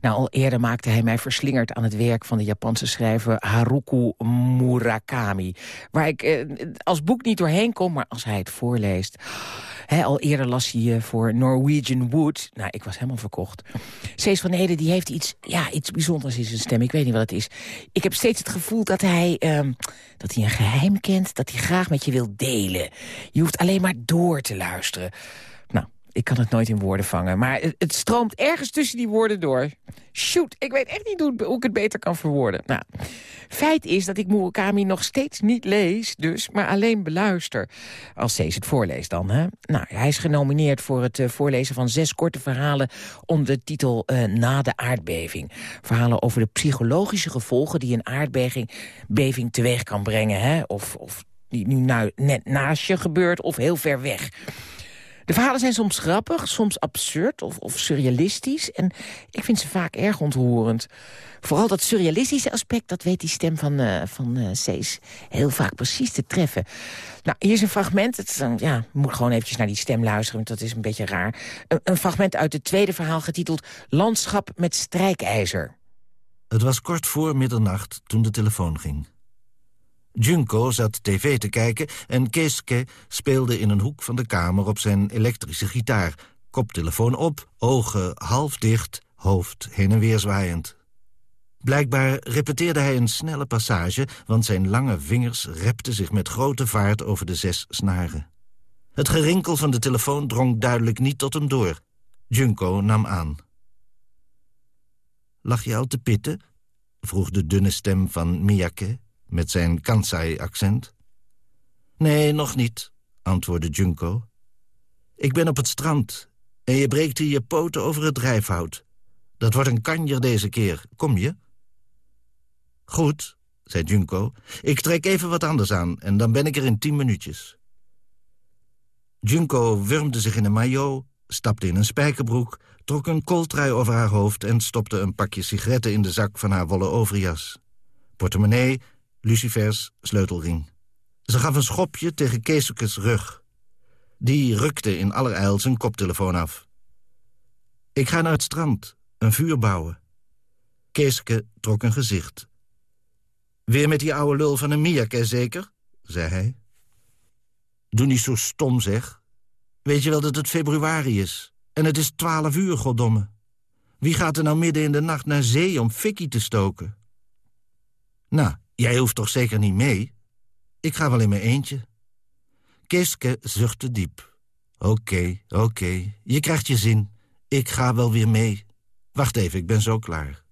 nou al eerder maakte hij mij verslingerd aan het werk van de Japanse schrijver Haruki Murakami. Waar ik uh, als boek niet doorheen kom, maar als hij het voorleest... Al eerder las hij uh, voor Norwegian Wood. Nou, ik was helemaal verkocht. Cees van Ede die heeft iets, ja, iets bijzonders in zijn stem. Ik weet niet wat het is. Ik heb steeds het gevoel dat hij, um, dat hij een geheim kent... dat hij graag met je wil delen. Je hoeft alleen maar door te luisteren. Ik kan het nooit in woorden vangen. Maar het, stroomt ergens tussen die woorden door. Shoot, ik weet echt niet hoe, ik het beter kan verwoorden. Nou, feit is dat ik Murakami nog steeds niet lees, dus, maar alleen beluister. Als Cees het voorleest dan, hè. Nou, hij is genomineerd voor het uh, voorlezen van zes korte verhalen... onder de titel uh, Na de aardbeving. Verhalen over de psychologische gevolgen die een aardbeving beving teweeg kan brengen, hè. Of, of die nu net naast je gebeurt of heel ver weg. De verhalen zijn soms grappig, soms absurd of, of, surrealistisch. En ik vind ze vaak erg ontroerend. Vooral dat surrealistische aspect, dat weet die stem van, uh, van uh, heel vaak precies te treffen. Nou, hier is een fragment. Het, uh, ja, moet gewoon eventjes naar die stem luisteren, want dat is een beetje raar. Een, een fragment uit het tweede verhaal getiteld Landschap met strijkijzer. Het was kort voor middernacht toen de telefoon ging. Junko zat tv te kijken en Keeske speelde in een hoek van de kamer op zijn elektrische gitaar. Koptelefoon op, ogen half dicht, hoofd heen en weer zwaaiend. Blijkbaar repeteerde hij een snelle passage, want zijn lange vingers repten zich met grote vaart over de zes snaren. Het gerinkel van de telefoon drong duidelijk niet tot hem door. Junko nam aan. Lag je al te pitten? vroeg de dunne stem van Miyake met zijn Kansai-accent. Nee, nog niet, antwoordde Junko. Ik ben op het strand en je breekt hier je poten over het drijfhout. Dat wordt een kanjer deze keer. Kom je? Goed, zei Junko. Ik trek even wat anders aan en dan ben ik er in tien minuutjes. Junko wurmde zich in een maillot, stapte in een spijkerbroek... trok een kooltrui over haar hoofd... en stopte een pakje sigaretten in de zak van haar wollen overjas. Portemonnee, lucifers, sleutelring. Ze gaf een schopje tegen Keesukes rug. Die rukte in allerijl zijn koptelefoon af. Ik ga naar het strand, een vuur bouwen. Keeske trok een gezicht. Weer met die oude lul van een Miyake, zeker? zei hij. Doe niet zo stom, zeg. Weet je wel dat het februari is? En het is twaalf uur, goddomme. Wie gaat er nou midden in de nacht naar zee om fikkie te stoken? Nou, jij hoeft toch zeker niet mee? Ik ga wel in mijn eentje. Kiske zuchtte diep. Oké, oké, je krijgt je zin. Ik ga wel weer mee. Wacht even, ik ben zo klaar.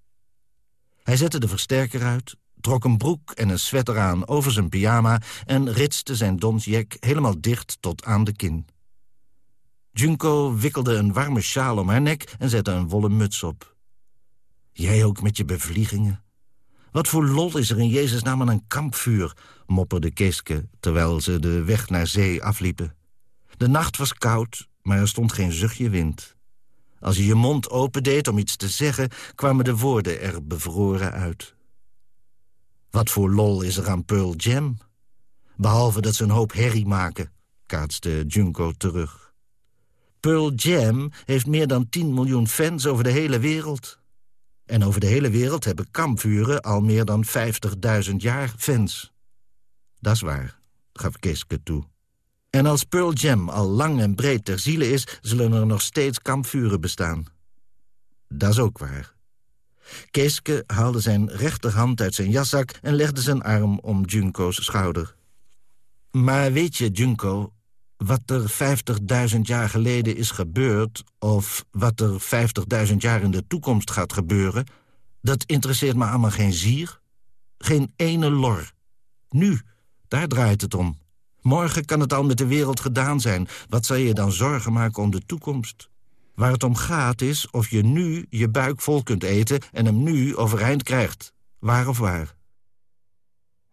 Hij zette de versterker uit, trok een broek en een sweater aan over zijn pyjama... en ritste zijn donsjek helemaal dicht tot aan de kin. Junko wikkelde een warme sjaal om haar nek en zette een wollen muts op. Jij ook met je bevliegingen. Wat voor lol is er in Jezus naam aan een kampvuur, mopperde Keeske... terwijl ze de weg naar zee afliepen. De nacht was koud, maar er stond geen zuchtje wind. Als je je mond opendeed om iets te zeggen... kwamen de woorden er bevroren uit. Wat voor lol is er aan Pearl Jam? Behalve dat ze een hoop herrie maken, kaatste Junko terug. Pearl Jam heeft meer dan 10 miljoen fans over de hele wereld. En over de hele wereld hebben kampvuren al meer dan 50.000 jaar fans. Dat is waar, gaf Keeske toe. En als Pearl Jam al lang en breed ter ziele is... zullen er nog steeds kampvuren bestaan. Dat is ook waar. Keeske haalde zijn rechterhand uit zijn jaszak... en legde zijn arm om Junko's schouder. Maar weet je, Junko, wat er 50.000 jaar geleden is gebeurd... of wat er 50.000 jaar in de toekomst gaat gebeuren... dat interesseert me allemaal geen zier. Geen ene lor. Nu, daar draait het om. Morgen kan het al met de wereld gedaan zijn. Wat zal je dan zorgen maken om de toekomst? Waar het om gaat is of je nu je buik vol kunt eten... en hem nu overeind krijgt. Waar of waar?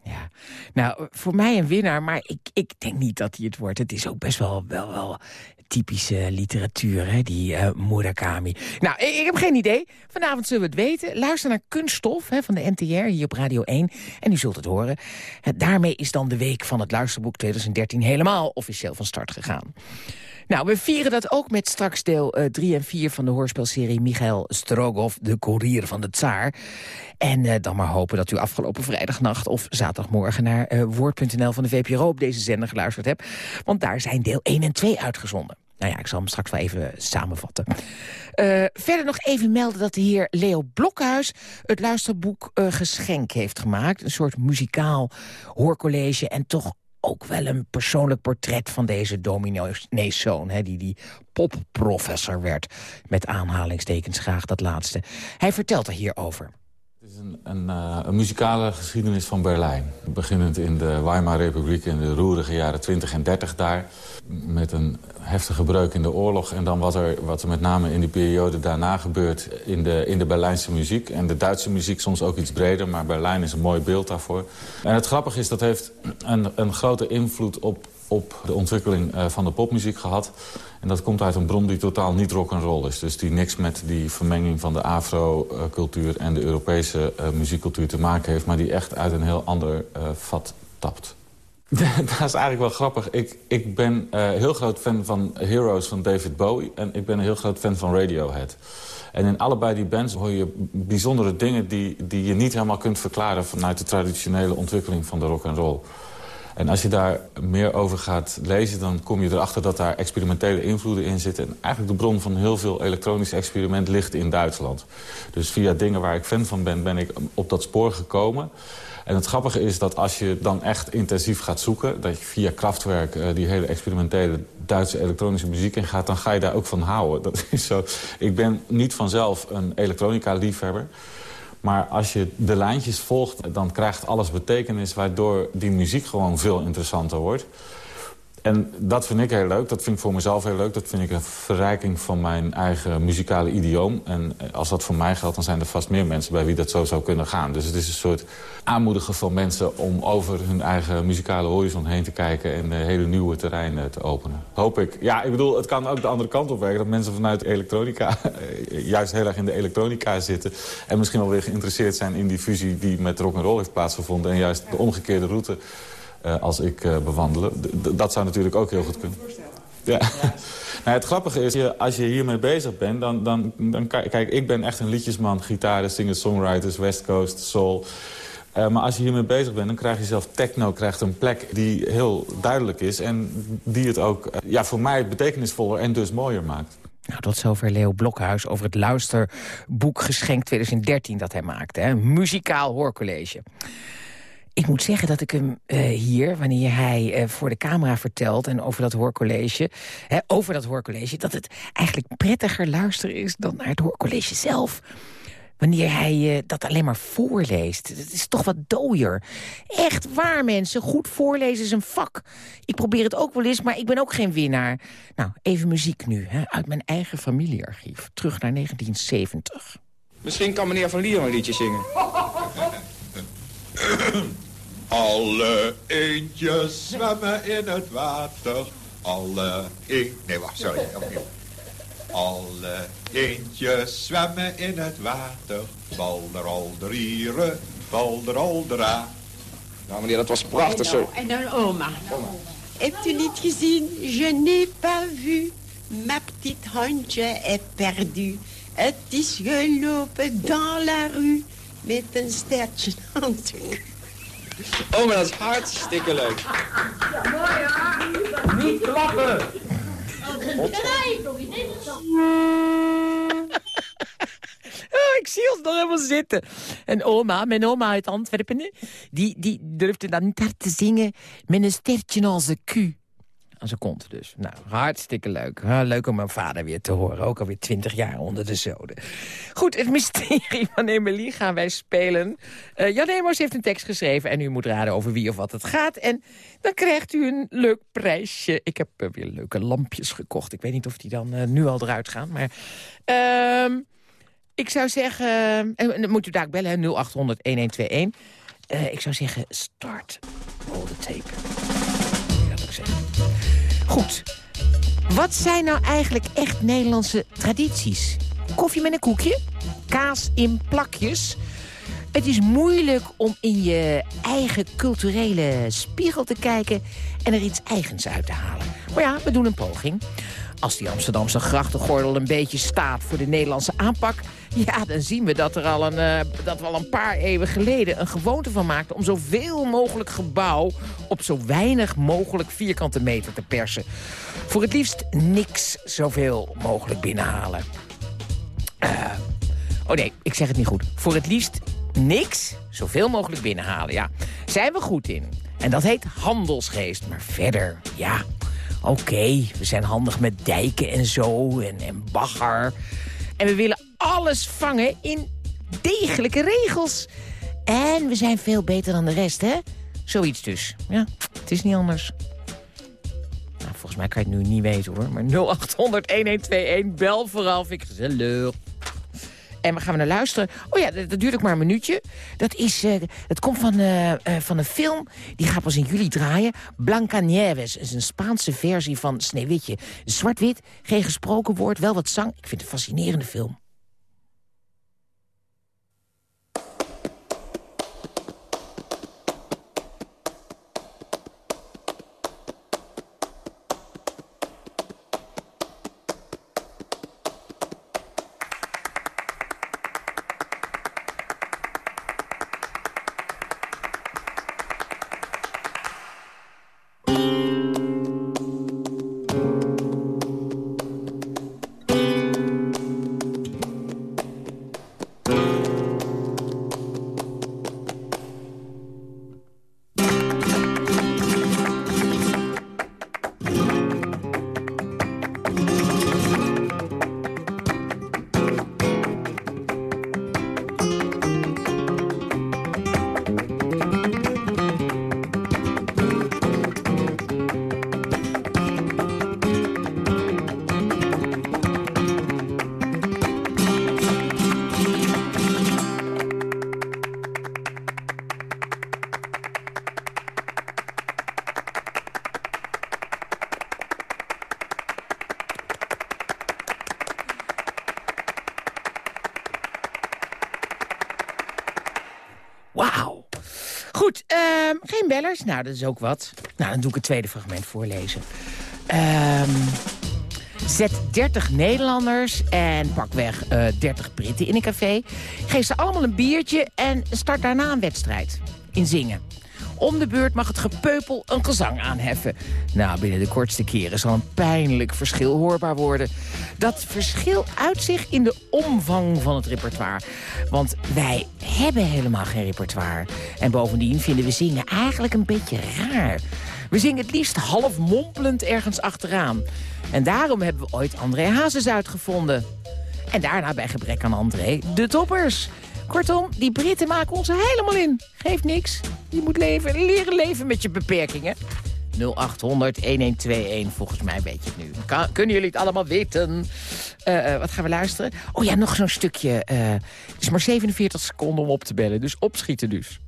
Ja, nou, voor mij een winnaar, maar ik, ik denk niet dat hij het wordt. Het is ook best wel, wel, wel typische literatuur, hè, die uh, Murakami. Nou, ik, heb geen idee. Vanavond zullen we het weten. Luister naar Kunststof hè, van de NTR hier op Radio 1. En u zult het horen. daarmee is dan de week van het luisterboek 2013 helemaal officieel van start gegaan. Nou, we vieren dat ook met straks deel 3 uh, en 4 van de hoorspelserie Michael Strogoff, de koerier van de tsaar. En uh, dan maar hopen dat u afgelopen vrijdagnacht of zaterdagmorgen naar uh, Woord.nl van de VPRO op deze zender geluisterd hebt. Want daar zijn deel 1 en 2 uitgezonden. Nou ja, ik zal hem straks wel even samenvatten. Verder nog even melden dat de heer Leo Blokhuis... het luisterboek Geschenk heeft gemaakt. Een soort muzikaal hoorcollege en toch ook wel een persoonlijk portret van deze domineeszoon... Hè, die die popprofessor werd. Met aanhalingstekens graag dat laatste. Hij vertelt er hierover. Is een, uh, een, muzikale geschiedenis van Berlijn. Beginnend in de Weimar Republiek in de roerige jaren 20 en 30 daar. Met een heftige breuk in de oorlog. En dan wat er, wat er met name in die periode daarna gebeurt in de, in de Berlijnse muziek. En de Duitse muziek soms ook iets breder, maar Berlijn is een mooi beeld daarvoor. En het grappige is, dat heeft een, een grote invloed op, op de ontwikkeling eh, van de popmuziek gehad. En dat komt uit een bron die totaal niet rock and roll is. Dus die niks met die vermenging van de afro-cultuur en de Europese eh, muziekcultuur te maken heeft. Maar die echt uit een heel ander eh, vat tapt. dat is eigenlijk wel grappig. Ik, ik ben uh, heel groot fan van Heroes van David Bowie... en ik ben een heel groot fan van Radiohead. En in allebei die bands hoor je bijzondere dingen... die, die je niet helemaal kunt verklaren vanuit de traditionele ontwikkeling van de rock and roll. En als je daar meer over gaat lezen, dan kom je erachter dat daar experimentele invloeden in zitten. En eigenlijk de bron van heel veel elektronisch experiment ligt in Duitsland. Dus via dingen waar ik fan van ben, ben ik op dat spoor gekomen. En het grappige is dat als je dan echt intensief gaat zoeken... dat je via Kraftwerk eh, die hele experimentele Duitse elektronische muziek in gaat... dan ga je daar ook van houden. Dat is zo. Ik ben niet vanzelf een elektronica-liefhebber... Maar als je de lijntjes volgt, dan krijgt alles betekenis... waardoor die muziek gewoon veel interessanter wordt. En dat vind ik heel leuk. Dat vind ik voor mezelf heel leuk. Dat vind ik een verrijking van mijn eigen muzikale idioom. En eh, als dat voor mij geldt, dan zijn er vast meer mensen... bij wie dat zo zou kunnen gaan. Dus het is een soort aanmoedigen van mensen... om over hun eigen muzikale horizon heen te kijken... en hele nieuwe terreinen te openen. Hoop ik. Ja, ik bedoel, het kan ook de andere kant op werken... dat mensen vanuit elektronica eh, juist heel erg in de elektronica zitten... en misschien alweer geïnteresseerd zijn in die fusie... die met rock en roll heeft plaatsgevonden... en juist de omgekeerde route eh, als ik eh, bewandelen. dat zou natuurlijk ook heel goed kunnen. Ja. Nou, het grappige is, als je hiermee bezig bent, dan, dan, dan... Kijk, ik ben echt een liedjesman, gitarist, singer, songwriters, West Coast, soul. Eh, maar als je hiermee bezig bent, dan krijg je zelf techno krijgt een plek die heel duidelijk is... en die het ook ja, voor mij betekenisvoller en dus mooier maakt. Nou, tot zover Leo Blokhuis over het luisterboek Geschenk 2013 dat hij maakte. Hè? Muzikaal hoorcollege ik moet zeggen dat ik hem eh, hier, wanneer hij eh, voor de camera vertelt... en over dat hoorcollege, hè, over dat hoorcollege... dat het eigenlijk prettiger luisteren is dan naar het hoorcollege zelf. Wanneer hij eh, dat alleen maar voorleest. Het is toch wat dooier. Echt waar, mensen. Goed voorlezen is een vak. Ik probeer het ook wel eens, maar ik ben ook geen winnaar. Nou, even muziek nu. Hè, uit mijn eigen familiearchief. Terug naar 1970. Misschien kan meneer Van Lier een liedje zingen. Alle eentjes zwemmen in het water. Alle een... Nee, wacht, sorry. Alle eentjes zwemmen in het water. Balderalderieren, balderaldera. Nou, meneer, dat was prachtig zo. En dan oma. Hebt u niet gezien? Je n'ai pas vu. Ma petite handje est perdu. Het is gelopen dans la rue. Met een stertje aan de Oh, oma, dat is hartstikke leuk. Ja, mooi hoor. Niet klappen. Oh, ik zie ons nog helemaal zitten. En oma, mijn oma uit Antwerpen, die, die durfde dan niet hard te zingen met een stertje als onze Q. Aan zijn kont dus. Nou, hartstikke leuk. Leuk om mijn vader weer te horen. Ook alweer twintig jaar onder de zoden. Goed, het mysterie van Emily gaan wij spelen. Uh, Jan Emos heeft een tekst geschreven en u moet raden over wie of wat het gaat. En dan krijgt u een leuk prijsje. Ik heb eh, weer leuke lampjes gekocht. Ik weet niet of die dan eh, nu al eruit gaan, maar... Ehm, ik zou zeggen... En moet u daar bellen, 0800-1121. ik zou zeggen, start all the tape. Dat ik zeggen. Goed. Wat zijn nou eigenlijk echt Nederlandse tradities? Koffie met een koekje? Kaas in plakjes? Het is moeilijk om in je eigen culturele spiegel te kijken... en er iets eigens uit te halen. Maar ja, we doen een poging. Als die Amsterdamse grachtengordel een beetje staat voor de Nederlandse aanpak... Ja, dan zien we dat, er al een, eh, dat we al een paar eeuwen geleden een gewoonte van maakten... om zoveel mogelijk gebouw op zo weinig mogelijk vierkante meter te persen. Voor het liefst niks zoveel mogelijk binnenhalen. Eh, oh nee, ik zeg het niet goed. Voor het liefst niks zoveel mogelijk binnenhalen, ja. Zijn we goed in. En dat heet handelsgeest. Maar verder, ja, oké, we zijn handig met dijken en zo en, en bagger... En we willen alles vangen in degelijke regels. En we zijn veel beter dan de rest, hè? Zoiets dus. Ja, het is niet anders. Nou, volgens mij kan je het nu niet weten, hoor. Maar 0800-1121, bel vooral, vind ik gezellig. En we gaan we naar luisteren. Oh ja, dat, duurt ook maar een minuutje. Dat, is, eh, uh, dat komt van, eh, eh, van een film. Die gaat pas in juli draaien. Blanca Nieves is een Spaanse versie van Sneeuwwitje. Zwart-wit, geen gesproken woord, wel wat zang. Ik vind het een fascinerende film. Nou, dat is ook wat. Nou, dan doe ik het tweede fragment voorlezen. Ehm zet 30 Nederlanders en pakweg eh 30 Britten in een café. Geef ze allemaal een biertje en start daarna een wedstrijd. In zingen. Om de beurt mag het gepeupel een gezang aanheffen. Nou, binnen de kortste keren zal een pijnlijk verschil hoorbaar worden. Dat verschil uit zich in de omvang van het repertoire. Want wij hebben helemaal geen repertoire. En bovendien vinden we zingen eigenlijk een beetje raar. We zingen het liefst half mompelend ergens achteraan. En daarom hebben we ooit André Hazes uitgevonden. En daarna bij gebrek aan André de toppers. Kortom, die Britten maken ons helemaal in. Geeft niks. Je moet leven, leren leven met je beperkingen. 0800 1121, volgens mij weet je het nu. Kunnen jullie het allemaal weten? Eh, eh, wat gaan we luisteren? Oh ja, nog zo'n stukje. eh, het is maar 47 seconden om op te bellen, dus opschieten dus.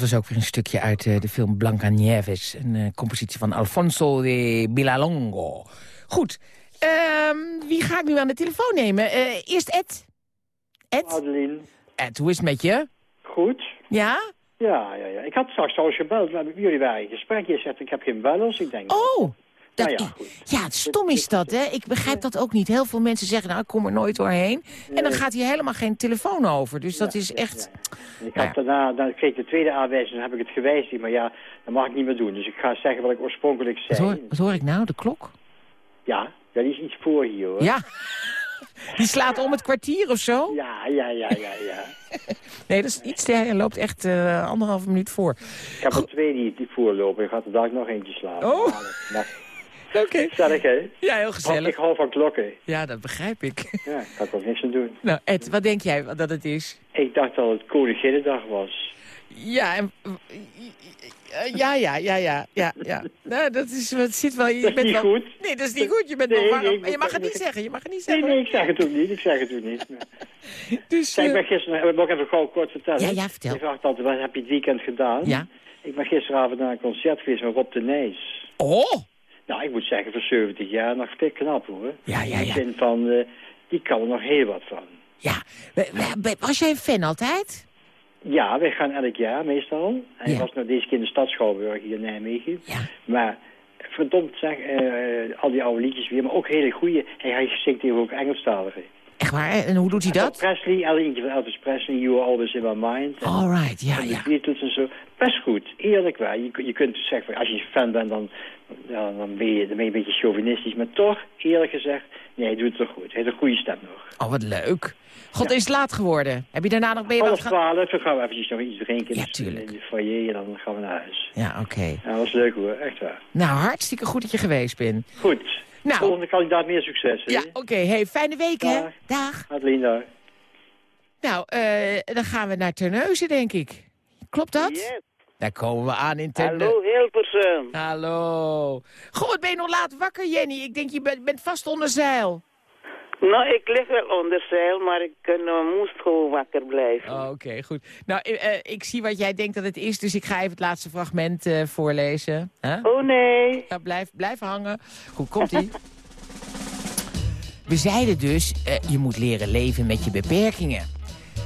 Dat was ook weer een stukje uit eh, de film Blanca Nieves. Een eh, compositie van Alfonso de Villalongo. Goed, ehm, wie ga ik nu aan de telefoon nemen? Eh, eerst Ed. Ed? Adeline. Ed, hoe is het met je? Goed. Ja? Ja, ja, ja. Ik had straks al gebeld. maar Jullie waren in gesprek. Je zegt, ik heb geen bellers. Ik denk... Oh! Dat, Nou ja, goed. ja, het stom is dat, hè? Ik begrijp dat ook niet. Heel veel mensen zeggen, nou, ik kom er nooit doorheen. En dan gaat hier helemaal geen telefoon over. Dus dat is echt... Ik Nou had daarna, dan kreeg ik de tweede aanwijzing, dan heb ik het gewijzigd. Maar ja, dat mag ik niet meer doen. Dus ik ga zeggen wat ik oorspronkelijk Wat zei. hoor, wat hoor ik nou? De klok? Ja, die is iets voor hier, hoor. Ja. Die slaat om het kwartier of zo? Ja, ja, ja, ja, ja. Nee, dat is iets te... Hij loopt echt eh anderhalve minuut voor. Ik heb er twee die, die voorlopen. Ik ga er dag nog eentje slapen. Oh. Maar- Oké. Gezellig, hè? Ja, heel gezellig. Ik hou van klokken. Ja, dat begrijp ik. Ja, ik ga er niks aan doen. Nou, Ed, wat denk jij dat het is? Ik dacht dat het Koninginnedag was. Ja, en, eh, ja, ja, ja, ja, ja, ja. Nou, dat is, het zit wel... Je Dat is bent niet wel, goed. Nee, dat is niet goed. Je bent Nee, wel warm. nee, ik En je mag het niet zeggen. Je mag het niet zeggen. nee, ik zeg het ook niet. Ik zeg het ook niet. Dus, Kijk, ik eh, ben gisteren, ik wil ook even gauw kort vertellen. Ja, ja, vertel. Je vraagt altijd, wat heb je het weekend gedaan? Ja. Ik ben gisteravond naar een concert geweest met Rob de Nijs. Oh! Nou, ik moet zeggen, voor 70 jaar nog te knap, hoor. Ja, ja, Ik ja. vind van, eh, die kan er nog heel wat van. Ja. Was jij een fan altijd? Ja, wij gaan elk jaar meestal. Hij Ja. was nog deze keer in de stad Schouwburg hier in Nijmegen. Maar verdomd zeg, eh, al die oude liedjes weer, maar ook hele goede. Hij, hij zingt hier ook Engelstalige. Echt waar? En hoe doet hij dat? Presley, eentje van Elvis Presley, You Are Always in My Mind. En- Alright, ja, ja. Beatles en zo. Best goed, eerlijk waar. Je, je kunt zeggen, als je fan bent, dan, ja, dan, ben je, dan ben je een beetje chauvinistisch. Maar toch, eerlijk gezegd, nee, hij doet het toch goed. Hij heeft een goede stem nog. Oh, wat leuk. God, is het laat geworden. Heb je daarna nog... Half wat gaan... twaalf, dan gaan we eventjes nog iets drinken Ja, tuurlijk. in de foyer en dan gaan we naar huis. Ja, oké. Ja, dat was leuk hoor, echt waar. Nou, hartstikke goed dat je geweest bent. Goed. Nou. Volgende kandidaat meer succes. hè? Ja, oké. Hey, fijne week, hè? Dag. Adeline, dag. Nou, eh, dan gaan we naar Terneuzen, denk ik. Klopt dat? Daar komen we aan in Terneuzen. Hallo Hilversum. Hallo. Goh, wat ben je nog laat wakker, Jenny? Ik denk, je bent, bent vast onder zeil. Nou, ik lig wel onder zeil, maar ik eh, moest gewoon wakker blijven. Oh, Oké, goed. Nou, eh, eh, ik zie wat jij denkt dat het is, dus ik ga even het laatste fragment voorlezen. Huh? Oh nee. Ja, blijf, blijf hangen. Goed, komt-ie. We zeiden dus, je moet leren leven met je beperkingen.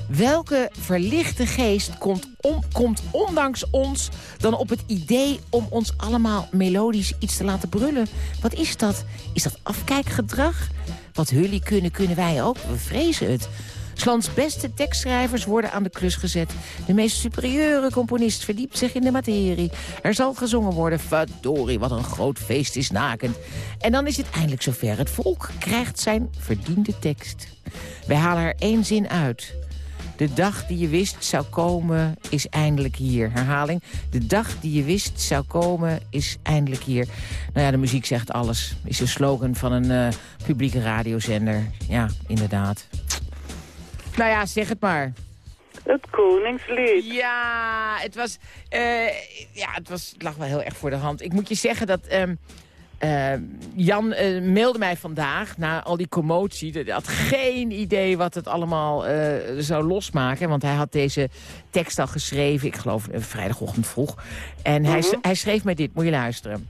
Welke verlichte geest komt, om, komt ondanks ons dan op het idee om ons allemaal melodisch iets te laten brullen? Wat is dat? Is dat afkijkgedrag? Wat jullie kunnen, kunnen wij ook. We vrezen het. Slans beste tekstschrijvers worden aan de klus gezet. De meest superieure componist verdiept zich in de materie. Er zal gezongen worden, verdorie, wat een groot feest is nakend. En dan is het eindelijk zover. Het volk krijgt zijn verdiende tekst. Wij halen er één zin uit. De dag die je wist zou komen is eindelijk hier. Herhaling. De dag die je wist zou komen is eindelijk hier. Nou ja, de muziek zegt alles. Is een slogan van een uh, publieke radiozender. Ja, inderdaad. Nou ja, zeg het maar. Het Koningslied. Ja, het was, uh, ja, het was, het lag wel heel erg voor de hand. Ik moet je zeggen dat... Um, uh, Jan uh, mailde mij vandaag, na al die commotie. Hij had geen idee wat het allemaal uh, zou losmaken. Want hij had deze tekst al geschreven, ik geloof vrijdagochtend vroeg. En mm -hmm. hij, hij schreef mij dit, moet je luisteren.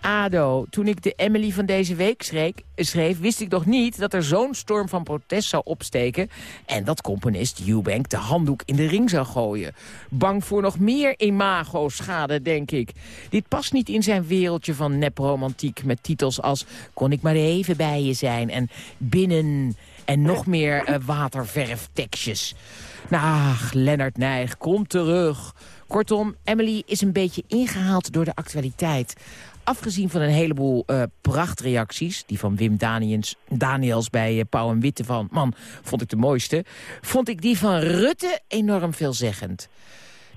ADO. Toen ik de Emily van deze week schreef, schreef wist ik nog niet dat er zo'n storm van protest zou opsteken... en dat componist Eubank de handdoek in de ring zou gooien. Bang voor nog meer imago-schade, denk ik. Dit past niet in zijn wereldje van nepromantiek met titels als... Kon ik maar even bij je zijn en Binnen en nog meer uh, waterverftekstjes. Nou, Lennart Nijg, kom terug... Kortom, Emily is een beetje ingehaald door de actualiteit afgezien van een heleboel uh, prachtreacties... die van Wim Daniels, Daniels bij uh, Pauw en Witte van... man, vond ik de mooiste... vond ik die van Rutte enorm veelzeggend.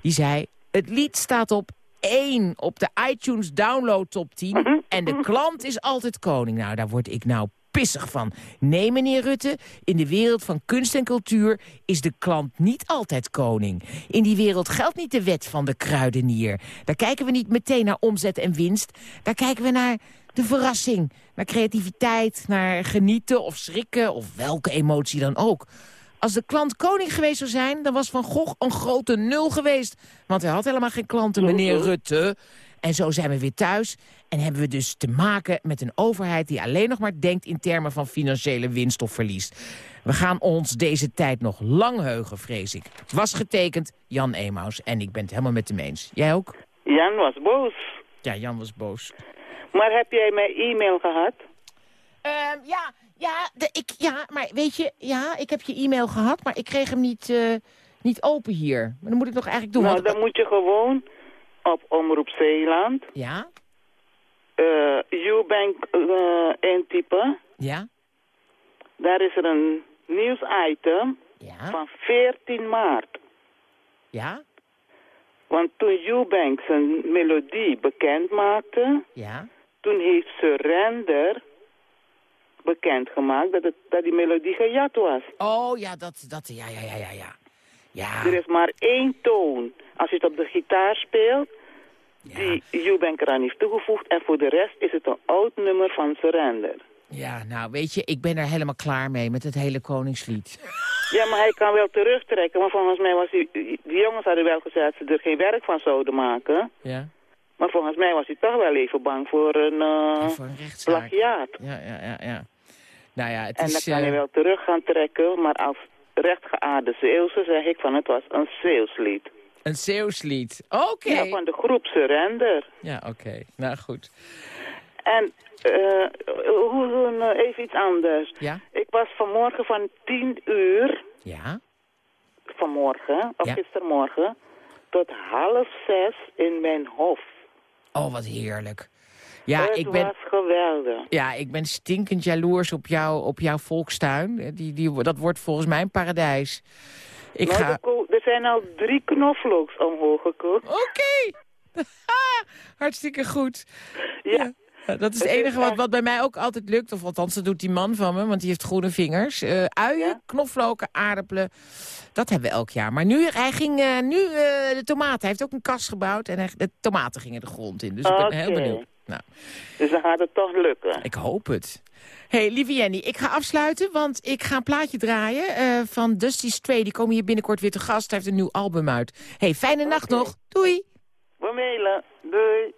Die zei, het lied staat op één op de iTunes Download Top 10... en de klant is altijd koning. Nou, daar word ik nou pissig van. Nee, meneer Rutte, in de wereld van kunst en cultuur is de klant niet altijd koning. In die wereld geldt niet de wet van de kruidenier. Daar kijken we niet meteen naar omzet en winst. Daar kijken we naar de verrassing, naar creativiteit, naar genieten of schrikken... of welke emotie dan ook. Als de klant koning geweest zou zijn, dan was Van Gogh een grote nul geweest. Want hij had helemaal geen klanten, meneer Rutte. En zo zijn we weer thuis en hebben we dus te maken met een overheid... die alleen nog maar denkt in termen van financiële winst of verlies. We gaan ons deze tijd nog lang heugen, vrees ik. Het was getekend, Jan Emaus. En ik ben het helemaal met hem eens. Jij ook? Jan was boos. Ja, Jan was boos. Maar heb jij mijn e-mail gehad? Um, ja, ja, de, ik, ja, maar weet je, ja, ik heb je e-mail gehad... maar ik kreeg hem niet, uh, niet open hier. Maar dan moet ik nog eigenlijk doen. Nou, want... dan moet je gewoon op Omroep Zeeland. Ja? Uh, Ubank uh, intypen. Ja? Daar is er een nieuwsitem ja? van 14 maart. Ja? Want toen Ubank zijn melodie bekend maakte... Ja? Toen heeft Surrender bekendgemaakt dat, het, dat die melodie gejat was. Oh ja, dat, dat, ja, ja, ja, ja, ja. ja. Er is maar één toon. Als je het op de gitaar speelt, die Eubank eraan heeft toegevoegd. En voor de rest is het een oud nummer van Surrender. Ja, nou weet je, ik ben er helemaal klaar mee met het hele Koningslied. Ja, maar hij kan wel terugtrekken. Maar volgens mij was hij... Die jongens hadden wel gezegd dat ze er geen werk van zouden maken. Ja. Maar volgens mij was hij toch wel even bang voor een, uh, voor een plagiaat. Ja, ja, ja, ja. Nou ja, het en is... dan kan uh... hij wel terug gaan trekken. Maar als rechtgeaarde Zeeuwse zeg ik van het was een Zeeuwslied. Een Zeeuwslied. Oké. Okay. Ja, van de groep Surrender. Ja, oké. Okay. Nou, goed. En uh, hoe, uh, even iets anders. Ja? Ik was vanmorgen van 10 uur... Ja? Vanmorgen, of ja. gistermorgen... tot half zes in mijn hof. Oh, wat heerlijk. Ja, het ik ben, was geweldig. Ja, ik ben stinkend jaloers op, jou, op jouw volkstuin. Die, die, dat wordt volgens mij een paradijs. Ik nou, ga... Er zijn al drie knoflooks omhoog gekookt. Oké. Okay. Hartstikke goed. Ja. ja. Dat is het enige wat, wat bij mij ook altijd lukt. Of althans, dat doet die man van me, want die heeft groene vingers. Uh, uien, ja? knoflooken, aardappelen. Dat hebben we elk jaar. Maar nu, hij ging, uh, nu uh, de tomaten. Hij heeft ook een kast gebouwd en hij, de tomaten gingen de grond in. Dus ik ben heel benieuwd. Nou. Dus dan gaat het toch lukken. Ik hoop het. hey, lieve Jenny, ik ga afsluiten, want ik ga een plaatje draaien uh, van Dusty Stray. Die komen hier binnenkort weer te gast. Hij heeft een nieuw album uit. hey, fijne okay. nacht nog. Doei. Mailen. Doei.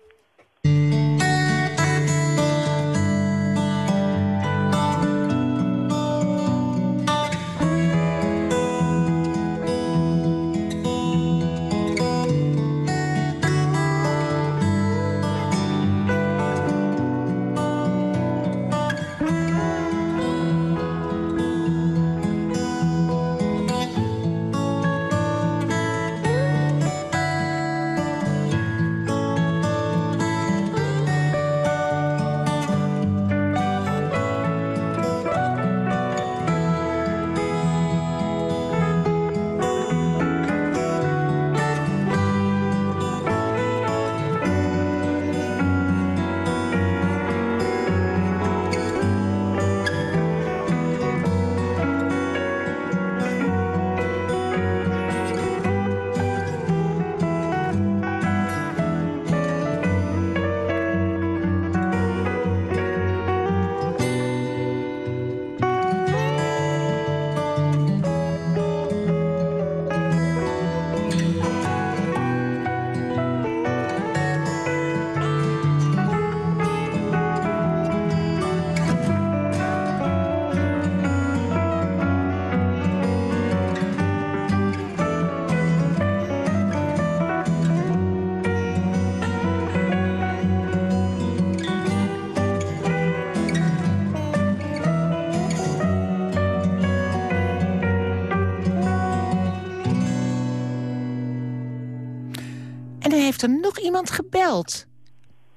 Er nog iemand gebeld.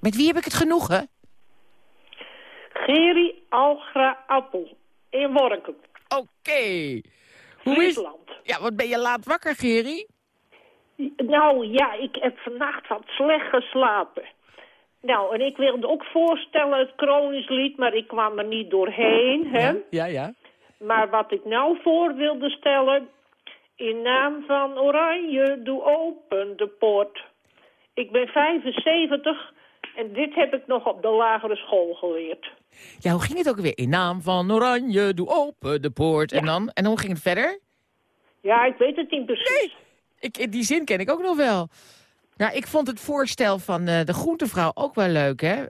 Met wie heb ik het genoegen? Geri Algra Appel in Workum. Oké. Hoe is... Ja, wat ben je laat wakker, Geri? Nou ja, ik heb vannacht wat slecht geslapen. Nou, en ik wilde ook voorstellen het Kronisch lied, maar ik kwam er niet doorheen. Hè? Ja, ja. Maar wat ik nou voor wilde stellen... In naam van Oranje, doe open de poort. Ik ben 75 en dit heb ik nog op de lagere school geleerd. Ja, hoe ging het ook weer? In naam van Oranje, doe open de poort. En dan? En hoe ging het verder? Ja, ik weet het niet precies. Ik, die zin ken ik ook nog wel. Nou, ik vond het voorstel van eh, de groentevrouw ook wel leuk, hè?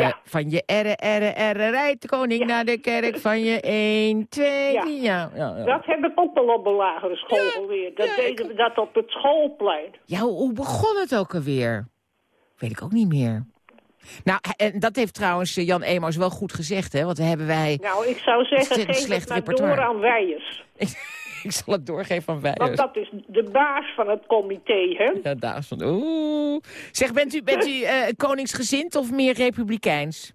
Eh, Van je erre, erre, erre, rijdt de koning naar de kerk. Van je 1, 2, Ja. 3, ja. ja, ja. Dat heb ik ook wel op de lagere school geleerd. Dat deden we dat op het schoolplein. Ja, hoe, begon het ook alweer? Weet ik ook niet meer. Nou, en dat heeft trouwens eh, Jan Emaus wel goed gezegd, hè? Want hebben wij... Nou, ik zou zeggen, geef slecht het maar repertoire. door aan Wijers. Ik zal het doorgeven van Want Wijers. dat is de baas van het comité, hè? Ja, daar is van... Oeh. Zeg, bent u, bent u eh, koningsgezind of meer republikeins?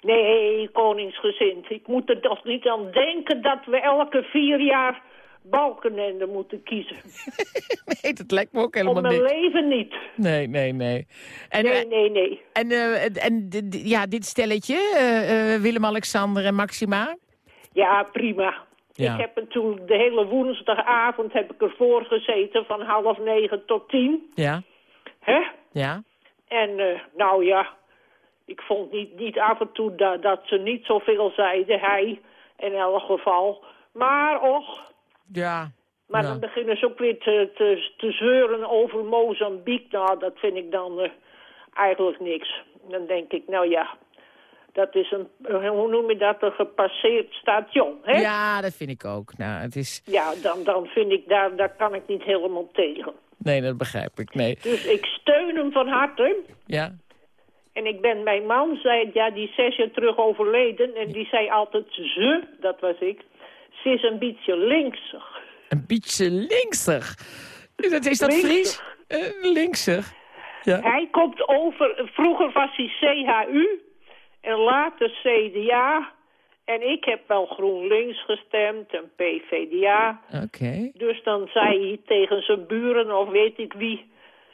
Nee, koningsgezind. Ik moet er toch niet aan denken dat we elke vier jaar Balkenende moeten kiezen. Nee, dat lijkt me ook helemaal Om mijn niks. leven niet. Nee, nee, nee. En, Nee, eh, nee, nee. En, eh, en- ja, dit stelletje, Willem-Alexander en Maxima. Ja, prima. Ja. Ik heb natuurlijk de hele woensdagavond heb ik ervoor gezeten van half negen tot tien. Ja, Hè? ja. En eh, nou ja, ik vond niet, niet af en toe dat, dat ze niet zoveel zeiden, hij in elk geval. Maar och, Ja. maar Ja. dan beginnen ze ook weer te, te, te zeuren over Mozambique. Nou, dat vind ik dan eh, eigenlijk niks. Dan denk ik, nou ja, dat is een, eh, hoe noem je dat, een gepasseerd station, hè? Ja, dat vind ik ook. Nou, het is... Ja, dan, dan vind ik, daar, daar kan ik niet helemaal tegen. Nee, dat begrijp ik. Nee. Dus ik steun hem van harte. Ja. En ik ben, mijn man zei, ja, die zes jaar terug overleden. En die zei altijd, ze, dat was ik, ze is een beetje linksig. Een beetje linksig. Is dat, is dat. Fries? Eh, linksig. Ja. Hij komt over, vroeger was hij CHU en later CDA. En ik heb wel GroenLinks gestemd en PVDA. Oké. Dus dan zei hij tegen zijn buren of weet ik wie...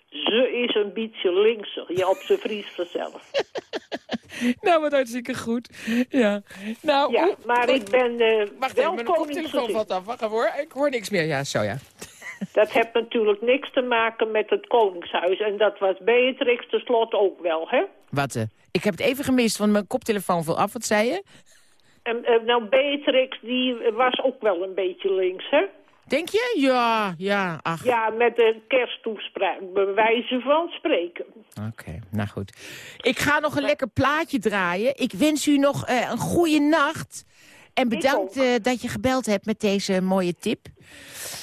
Ze is een beetje linksig. Ja, op zijn Fries vanzelf. Nou, wat hartstikke goed. Ja. Nou, Ja, maar ik ben eh Wacht wel even, mijn koptelefoon valt af. Wacht even hoor. Ik hoor niks meer. Ja, zo ja. Dat heeft natuurlijk niks te maken met het Koningshuis. En dat was Beatrix tenslotte ook wel, hè? Wat? Ik heb het even gemist, want mijn koptelefoon viel af. Wat zei je? Eh, nou, Beatrix, die was ook wel een beetje links, hè? Denk je? Ja, ja, ach. Ja, met de kersttoespraak, bij wijze van spreken. Oké, nou goed. Ik ga nog een lekker plaatje draaien. Ik wens u nog eh, een goede nacht. En bedankt eh, dat je gebeld hebt met deze mooie tip.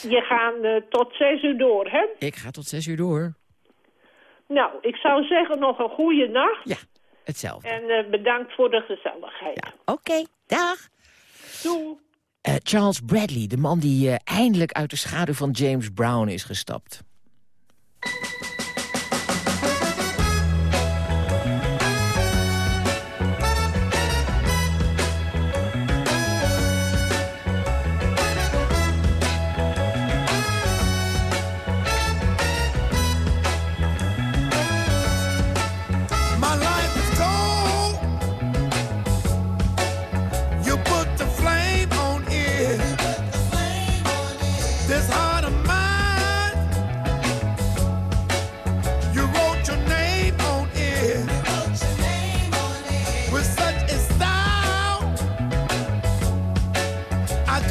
Je gaat tot zes uur door, hè? Ik ga tot zes uur door. Nou, ik zou zeggen nog een goede nacht. Ja, hetzelfde. En eh, bedankt voor de gezelligheid. Oké, dag. Doei. Eh, Charles Bradley, de man die eh, eindelijk uit de schaduw van James Brown is gestapt.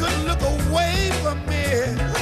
could look away from me.